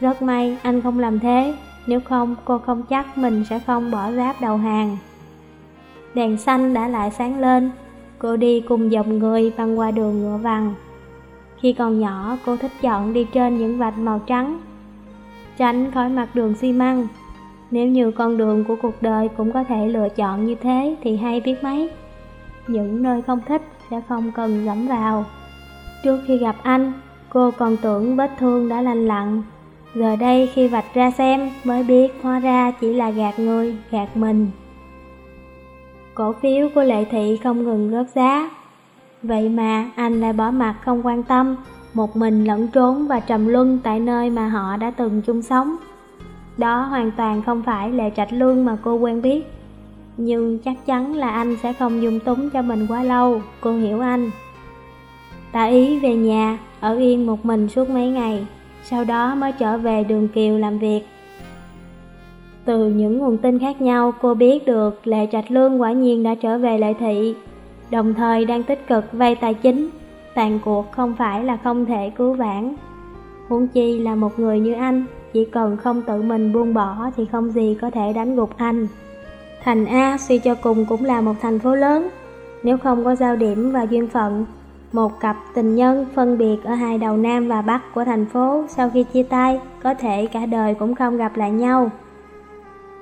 Rất may anh không làm thế, nếu không cô không chắc mình sẽ không bỏ giáp đầu hàng. Đèn xanh đã lại sáng lên, cô đi cùng dòng người băng qua đường ngựa vàng khi còn nhỏ, cô thích chọn đi trên những vạch màu trắng, tránh khỏi mặt đường xi măng. Nếu như con đường của cuộc đời cũng có thể lựa chọn như thế thì hay biết mấy. Những nơi không thích sẽ không cần dẫm vào. Trước khi gặp anh, cô còn tưởng vết thương đã lành lặn. Giờ đây khi vạch ra xem mới biết hóa ra chỉ là gạt người, gạt mình. Cổ phiếu của lệ thị không ngừng rớt giá. Vậy mà anh lại bỏ mặt không quan tâm, một mình lẫn trốn và trầm luân tại nơi mà họ đã từng chung sống. Đó hoàn toàn không phải Lệ Trạch Lương mà cô quen biết. Nhưng chắc chắn là anh sẽ không dung túng cho mình quá lâu, cô hiểu anh. Tạ ý về nhà, ở yên một mình suốt mấy ngày, sau đó mới trở về đường Kiều làm việc. Từ những nguồn tin khác nhau, cô biết được Lệ Trạch Lương quả nhiên đã trở về Lệ Thị, đồng thời đang tích cực vay tài chính. Tàn cuộc không phải là không thể cứu vãn. Huống chi là một người như anh, chỉ cần không tự mình buông bỏ thì không gì có thể đánh gục anh. Thành A suy cho cùng cũng là một thành phố lớn, nếu không có giao điểm và duyên phận, một cặp tình nhân phân biệt ở hai đầu Nam và Bắc của thành phố sau khi chia tay, có thể cả đời cũng không gặp lại nhau.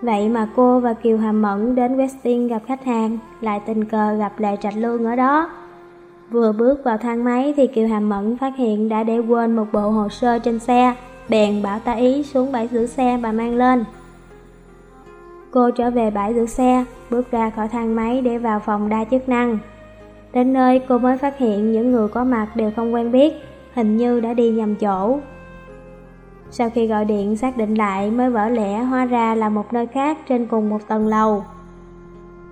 Vậy mà cô và Kiều Hàm Mẫn đến Westin gặp khách hàng, lại tình cờ gặp Lệ Trạch Lương ở đó. Vừa bước vào thang máy thì Kiều Hàm Mẫn phát hiện đã để quên một bộ hồ sơ trên xe, bèn bảo ta ý xuống bãi giữ xe và mang lên. Cô trở về bãi giữ xe, bước ra khỏi thang máy để vào phòng đa chức năng. Đến nơi cô mới phát hiện những người có mặt đều không quen biết, hình như đã đi nhầm chỗ. Sau khi gọi điện xác định lại mới vỡ lẽ hóa ra là một nơi khác trên cùng một tầng lầu.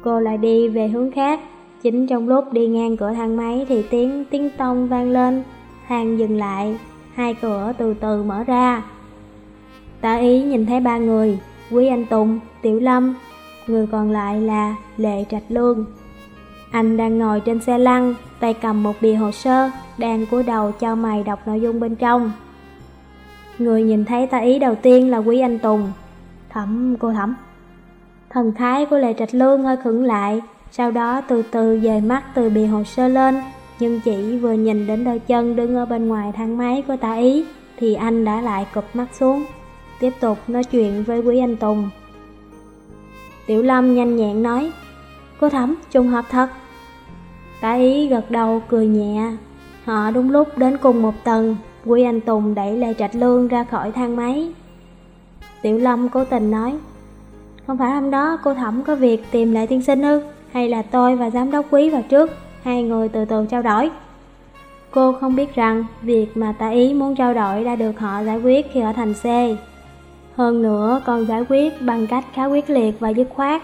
Cô lại đi về hướng khác, chính trong lúc đi ngang cửa thang máy thì tiếng tiếng tông vang lên, thang dừng lại, hai cửa từ từ mở ra. Tạ ý nhìn thấy ba người, Quý Anh Tùng, Tiểu Lâm, người còn lại là Lệ Trạch Lương. Anh đang ngồi trên xe lăn, tay cầm một bìa hồ sơ, đang cúi đầu cho mày đọc nội dung bên trong. Người nhìn thấy ta ý đầu tiên là Quý Anh Tùng. Thẩm, cô Thẩm. Thần thái của Lệ Trạch Lương hơi khựng lại, sau đó từ từ dời mắt từ bìa hồ sơ lên, nhưng chỉ vừa nhìn đến đôi chân đứng ở bên ngoài thang máy của ta ý, thì anh đã lại cụp mắt xuống, tiếp tục nói chuyện với Quý Anh Tùng. Tiểu Lâm nhanh nhẹn nói, Cô Thẩm, trùng hợp thật. Tá ý gật đầu cười nhẹ. Họ đúng lúc đến cùng một tầng, Quý Anh Tùng đẩy Lê Trạch Lương ra khỏi thang máy. Tiểu Lâm cố tình nói, Không phải hôm đó cô Thẩm có việc tìm lại tiên sinh ư, hay là tôi và giám đốc quý vào trước, hai người từ từ trao đổi. Cô không biết rằng việc mà tạ ý muốn trao đổi đã được họ giải quyết khi ở thành C. Hơn nữa còn giải quyết bằng cách khá quyết liệt và dứt khoát.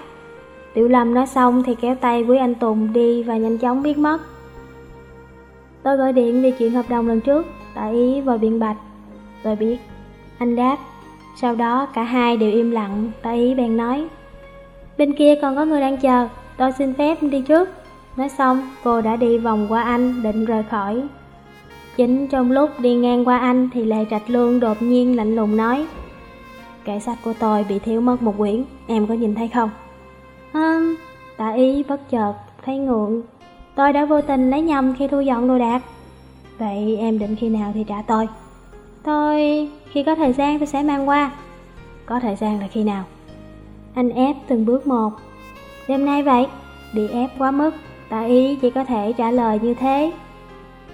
Tiểu Lâm nói xong thì kéo tay Quý Anh Tùng đi và nhanh chóng biến mất. Tôi gọi điện về chuyện hợp đồng lần trước, tỏ ý vào biện bạch. Tôi biết. Anh đáp. Sau đó cả hai đều im lặng, tỏ ý bèn nói. Bên kia còn có người đang chờ, tôi xin phép đi trước. Nói xong, cô đã đi vòng qua anh, định rời khỏi. Chính trong lúc đi ngang qua anh thì Lệ Trạch Lương đột nhiên lạnh lùng nói Kệ sách của tôi bị thiếu mất một quyển, em có nhìn thấy không? Ừm, tạ ý bất chợt, thấy ngượng Tôi đã vô tình lấy nhầm khi thu dọn đồ đạc Vậy em định khi nào thì trả tôi? Tôi... khi có thời gian tôi sẽ mang qua. Có thời gian là khi nào? Anh ép từng bước một. Đêm nay vậy, bị ép quá mức Tạ ý chỉ có thể trả lời như thế.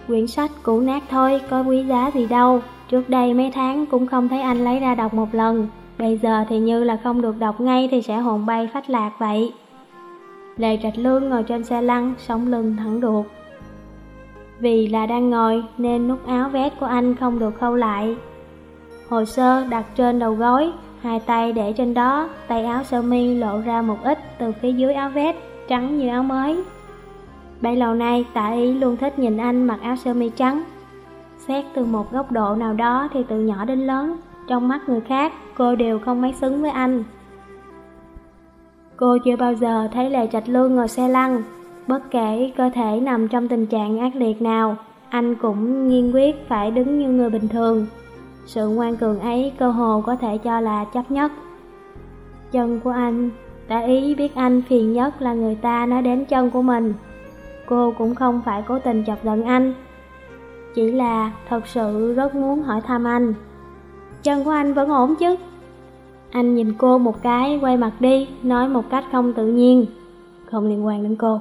Quyển sách cũ nát thôi, có quý giá gì đâu. Trước đây mấy tháng cũng không thấy anh lấy ra đọc một lần. Bây giờ thì như là không được đọc ngay thì sẽ hồn bay phách lạc vậy. Lê Trạch Lương ngồi trên xe lăn, sống lưng thẳng đuột. Vì là đang ngồi nên nút áo vest của anh không được khâu lại. Hồ sơ đặt trên đầu gối, hai tay để trên đó Tay áo sơ mi lộ ra một ít từ phía dưới áo vest, trắng như áo mới. Bấy lâu nay tạ ý luôn thích nhìn anh mặc áo sơ mi trắng. Xét từ một góc độ nào đó thì từ nhỏ đến lớn Trong mắt người khác cô đều không mấy xứng với anh. Cô chưa bao giờ thấy Lệ Trạch Lương ngồi xe lăn. Bất kể cơ thể nằm trong tình trạng ác liệt nào, Anh cũng nghiên quyết phải đứng như người bình thường. Sự ngoan cường ấy cơ hồ có thể cho là chấp nhất. Chân của anh, đã ý biết anh phiền nhất là người ta nói đến chân của mình. Cô cũng không phải cố tình chọc giận anh. Chỉ là thật sự rất muốn hỏi thăm anh. Chân của anh vẫn ổn chứ? Anh nhìn cô một cái, quay mặt đi, Nói một cách không tự nhiên. Không liên quan đến cô.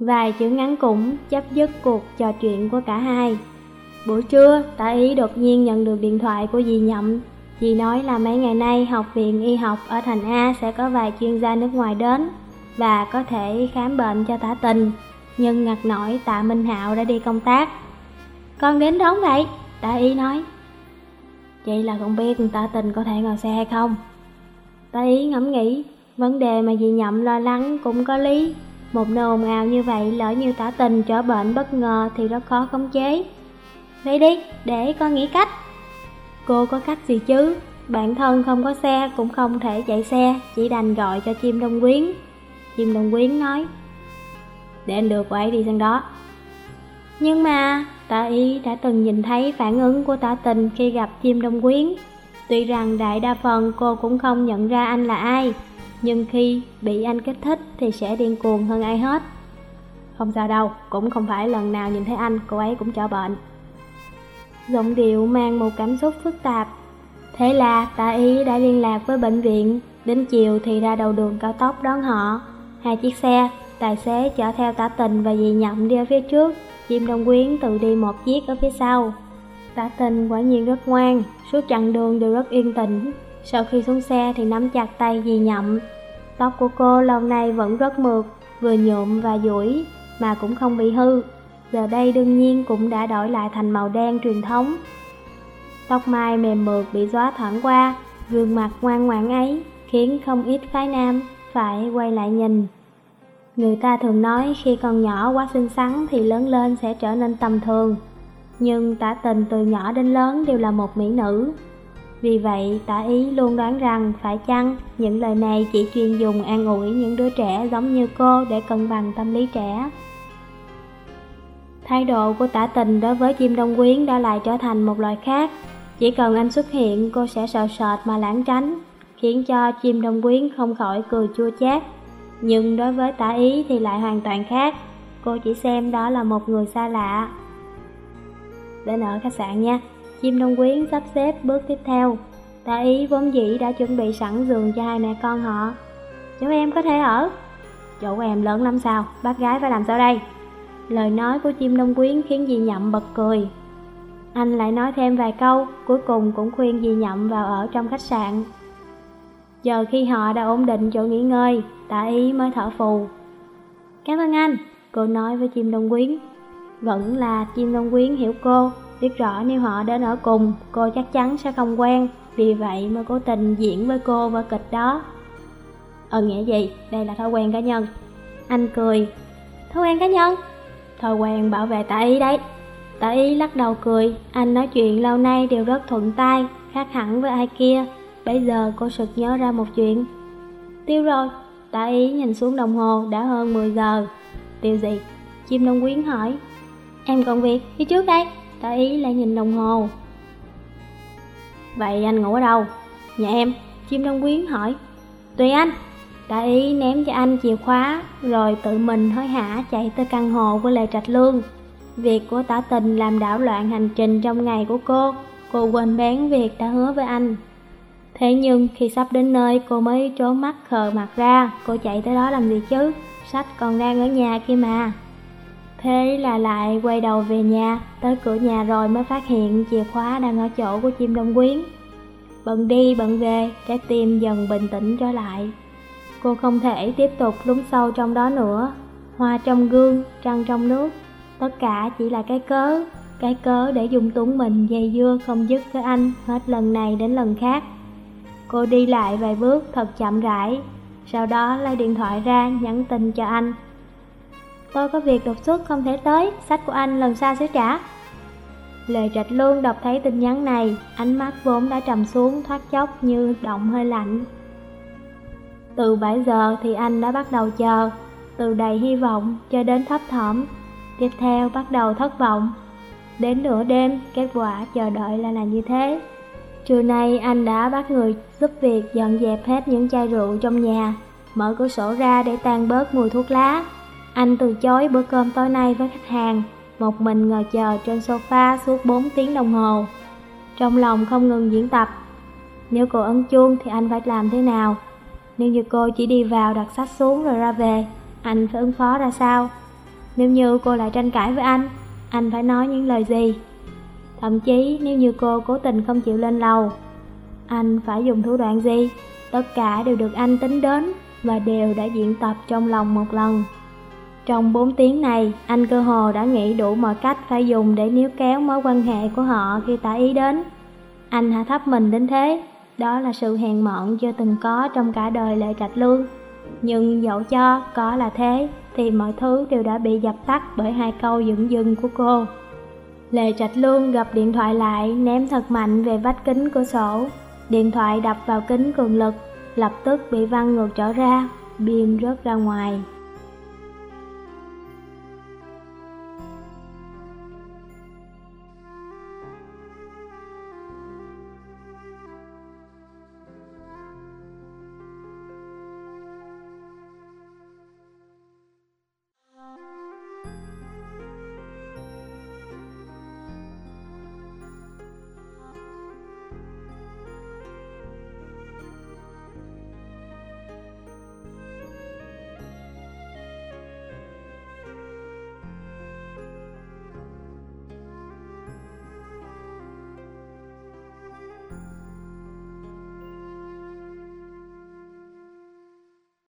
Vài chữ ngắn cũng chấp dứt cuộc trò chuyện của cả hai Buổi trưa, tạ ý đột nhiên nhận được điện thoại của dì Nhậm Dì nói là mấy ngày nay học viện y học ở thành A sẽ có vài chuyên gia nước ngoài đến Và có thể khám bệnh cho tả tình nhưng ngặt nổi tạ Minh Hạo đã đi công tác. Con đến đón vậy, tạ y nói. Chị là không biết tạ tình có thể ngồi xe hay không. Tạ ý ngẫm nghĩ, vấn đề mà dì nhậm lo lắng cũng có lý. Một nơi ồn ào như vậy lỡ như tả tình trở bệnh bất ngờ thì rất khó khống chế. Lấy đi, để con nghĩ cách. Cô có cách gì chứ? Bản thân không có xe cũng không thể chạy xe, chỉ đành gọi cho chim đông quyến. Chim đông quyến nói, để anh đưa cô ấy đi sang đó. Nhưng mà, tạ y đã từng nhìn thấy phản ứng của tả tình khi gặp chim đông quyến. Tuy rằng đại đa phần cô cũng không nhận ra anh là ai, nhưng khi bị anh kích thích thì sẽ điên cuồng hơn ai hết. Không sao đâu, cũng không phải lần nào nhìn thấy anh, cô ấy cũng trở bệnh. Giọng điệu mang một cảm xúc phức tạp. Thế là tạ y đã liên lạc với bệnh viện, đến chiều thì ra đầu đường cao tốc đón họ. Hai chiếc xe, Tài xế chở theo tả tình và dì nhậm đi ở phía trước, chim đông quyến tự đi một chiếc ở phía sau. Tả tình quả nhiên rất ngoan, suốt chặng đường đều rất yên tĩnh. Sau khi xuống xe thì nắm chặt tay dì nhậm. Tóc của cô lâu nay vẫn rất mượt, vừa nhuộm và duỗi mà cũng không bị hư. Giờ đây đương nhiên cũng đã đổi lại thành màu đen truyền thống. Tóc mai mềm mượt bị gió thoảng qua, gương mặt ngoan ngoãn ấy khiến không ít phái nam phải quay lại nhìn. Người ta thường nói khi còn nhỏ quá xinh xắn thì lớn lên sẽ trở nên tầm thường. Nhưng tả tình từ nhỏ đến lớn đều là một mỹ nữ. Vì vậy tả ý luôn đoán rằng phải chăng những lời này chỉ chuyên dùng an ủi những đứa trẻ giống như cô để cân bằng tâm lý trẻ. Thái độ của tả tình đối với chim đông quyến đã lại trở thành một loại khác. Chỉ cần anh xuất hiện cô sẽ sợ sệt mà lãng tránh, khiến cho chim đông quyến không khỏi cười chua chát nhưng đối với tả ý thì lại hoàn toàn khác Cô chỉ xem đó là một người xa lạ Đến ở khách sạn nha Chim Đông Quyến sắp xếp bước tiếp theo. Tạ ý vốn dĩ đã chuẩn bị sẵn giường cho hai mẹ con họ. Chỗ em có thể ở. Chỗ của em lớn lắm sao? Bác gái phải làm sao đây? Lời nói của chim Đông Quyến khiến dì Nhậm bật cười. Anh lại nói thêm vài câu Cuối cùng cũng khuyên dì Nhậm vào ở trong khách sạn. Giờ khi họ đã ổn định chỗ nghỉ ngơi, tạ ý mới thở phù. Cảm ơn anh, cô nói với chim đông quyến. Vẫn là chim đông quyến hiểu cô, biết rõ nếu họ đến ở cùng, cô chắc chắn sẽ không quen, vì vậy mới cố tình diễn với cô vở kịch đó. Ờ nghĩa gì, đây là thói quen cá nhân. Anh cười, thói quen cá nhân? Thói quen bảo vệ tạ ý đấy. Tạ ý lắc đầu cười, anh nói chuyện lâu nay đều rất thuận tay, khác hẳn với ai kia. Bây giờ cô sực nhớ ra một chuyện Tiêu rồi Tạ ý nhìn xuống đồng hồ đã hơn 10 giờ Tiêu gì Chim đông quyến hỏi Em còn việc phía trước đây Tả ý lại nhìn đồng hồ. Vậy anh ngủ ở đâu? Nhà em. Chim đông quyến hỏi. Tùy anh. Tả ý ném cho anh chìa khóa, Rồi tự mình hối hả chạy tới căn hộ của Lê Trạch Lương. Việc của tả tình làm đảo loạn hành trình trong ngày của cô. Cô quên bén việc đã hứa với anh. Thế nhưng khi sắp đến nơi, cô mới trốn mắt khờ mặt ra. Cô chạy tới đó làm gì chứ? Sách còn đang ở nhà kia mà. Thế là lại quay đầu về nhà Tới cửa nhà rồi mới phát hiện chìa khóa đang ở chỗ của chim đông quyến. Bận đi bận về Trái tim dần bình tĩnh trở lại. Cô không thể tiếp tục lún sâu trong đó nữa. Hoa trong gương, trăng trong nước Tất cả chỉ là cái cớ Cái cớ để dung túng mình dây dưa không dứt với anh Hết lần này đến lần khác. Cô đi lại vài bước thật chậm rãi. Sau đó lấy điện thoại ra nhắn tin cho anh. Tôi có việc đột xuất không thể tới Sách của anh lần sau sẽ trả. Lệ Trạch Lương đọc thấy tin nhắn này Ánh mắt vốn đã trầm xuống thoát chốc như động hơi lạnh. Từ 7 giờ thì anh đã bắt đầu chờ Từ đầy hy vọng cho đến thấp thỏm. Tiếp theo bắt đầu thất vọng. Đến nửa đêm kết quả chờ đợi là là như thế. Trưa nay anh đã bắt người giúp việc dọn dẹp hết những chai rượu trong nhà, mở cửa sổ ra để tan bớt mùi thuốc lá. Anh từ chối bữa cơm tối nay với khách hàng, một mình ngồi chờ trên sofa suốt 4 tiếng đồng hồ. Trong lòng không ngừng diễn tập. Nếu cô ấn chuông thì anh phải làm thế nào? Nếu như cô chỉ đi vào đặt sách xuống rồi ra về, anh phải ứng phó ra sao? Nếu như cô lại tranh cãi với anh, anh phải nói những lời gì? Thậm chí nếu như cô cố tình không chịu lên lầu Anh phải dùng thủ đoạn gì Tất cả đều được anh tính đến Và đều đã diễn tập trong lòng một lần trong 4 tiếng này Anh cơ hồ đã nghĩ đủ mọi cách Phải dùng để níu kéo mối quan hệ của họ Khi tả ý đến Anh hạ thấp mình đến thế Đó là sự hèn mọn chưa từng có Trong cả đời lệ trạch lương Nhưng dẫu cho có là thế Thì mọi thứ đều đã bị dập tắt Bởi hai câu dững dưng của cô Lệ Trạch Lương gặp điện thoại lại, ném thật mạnh về vách kính cửa sổ. Điện thoại đập vào kính cường lực, lập tức bị văng ngược trở ra, pin rớt ra ngoài.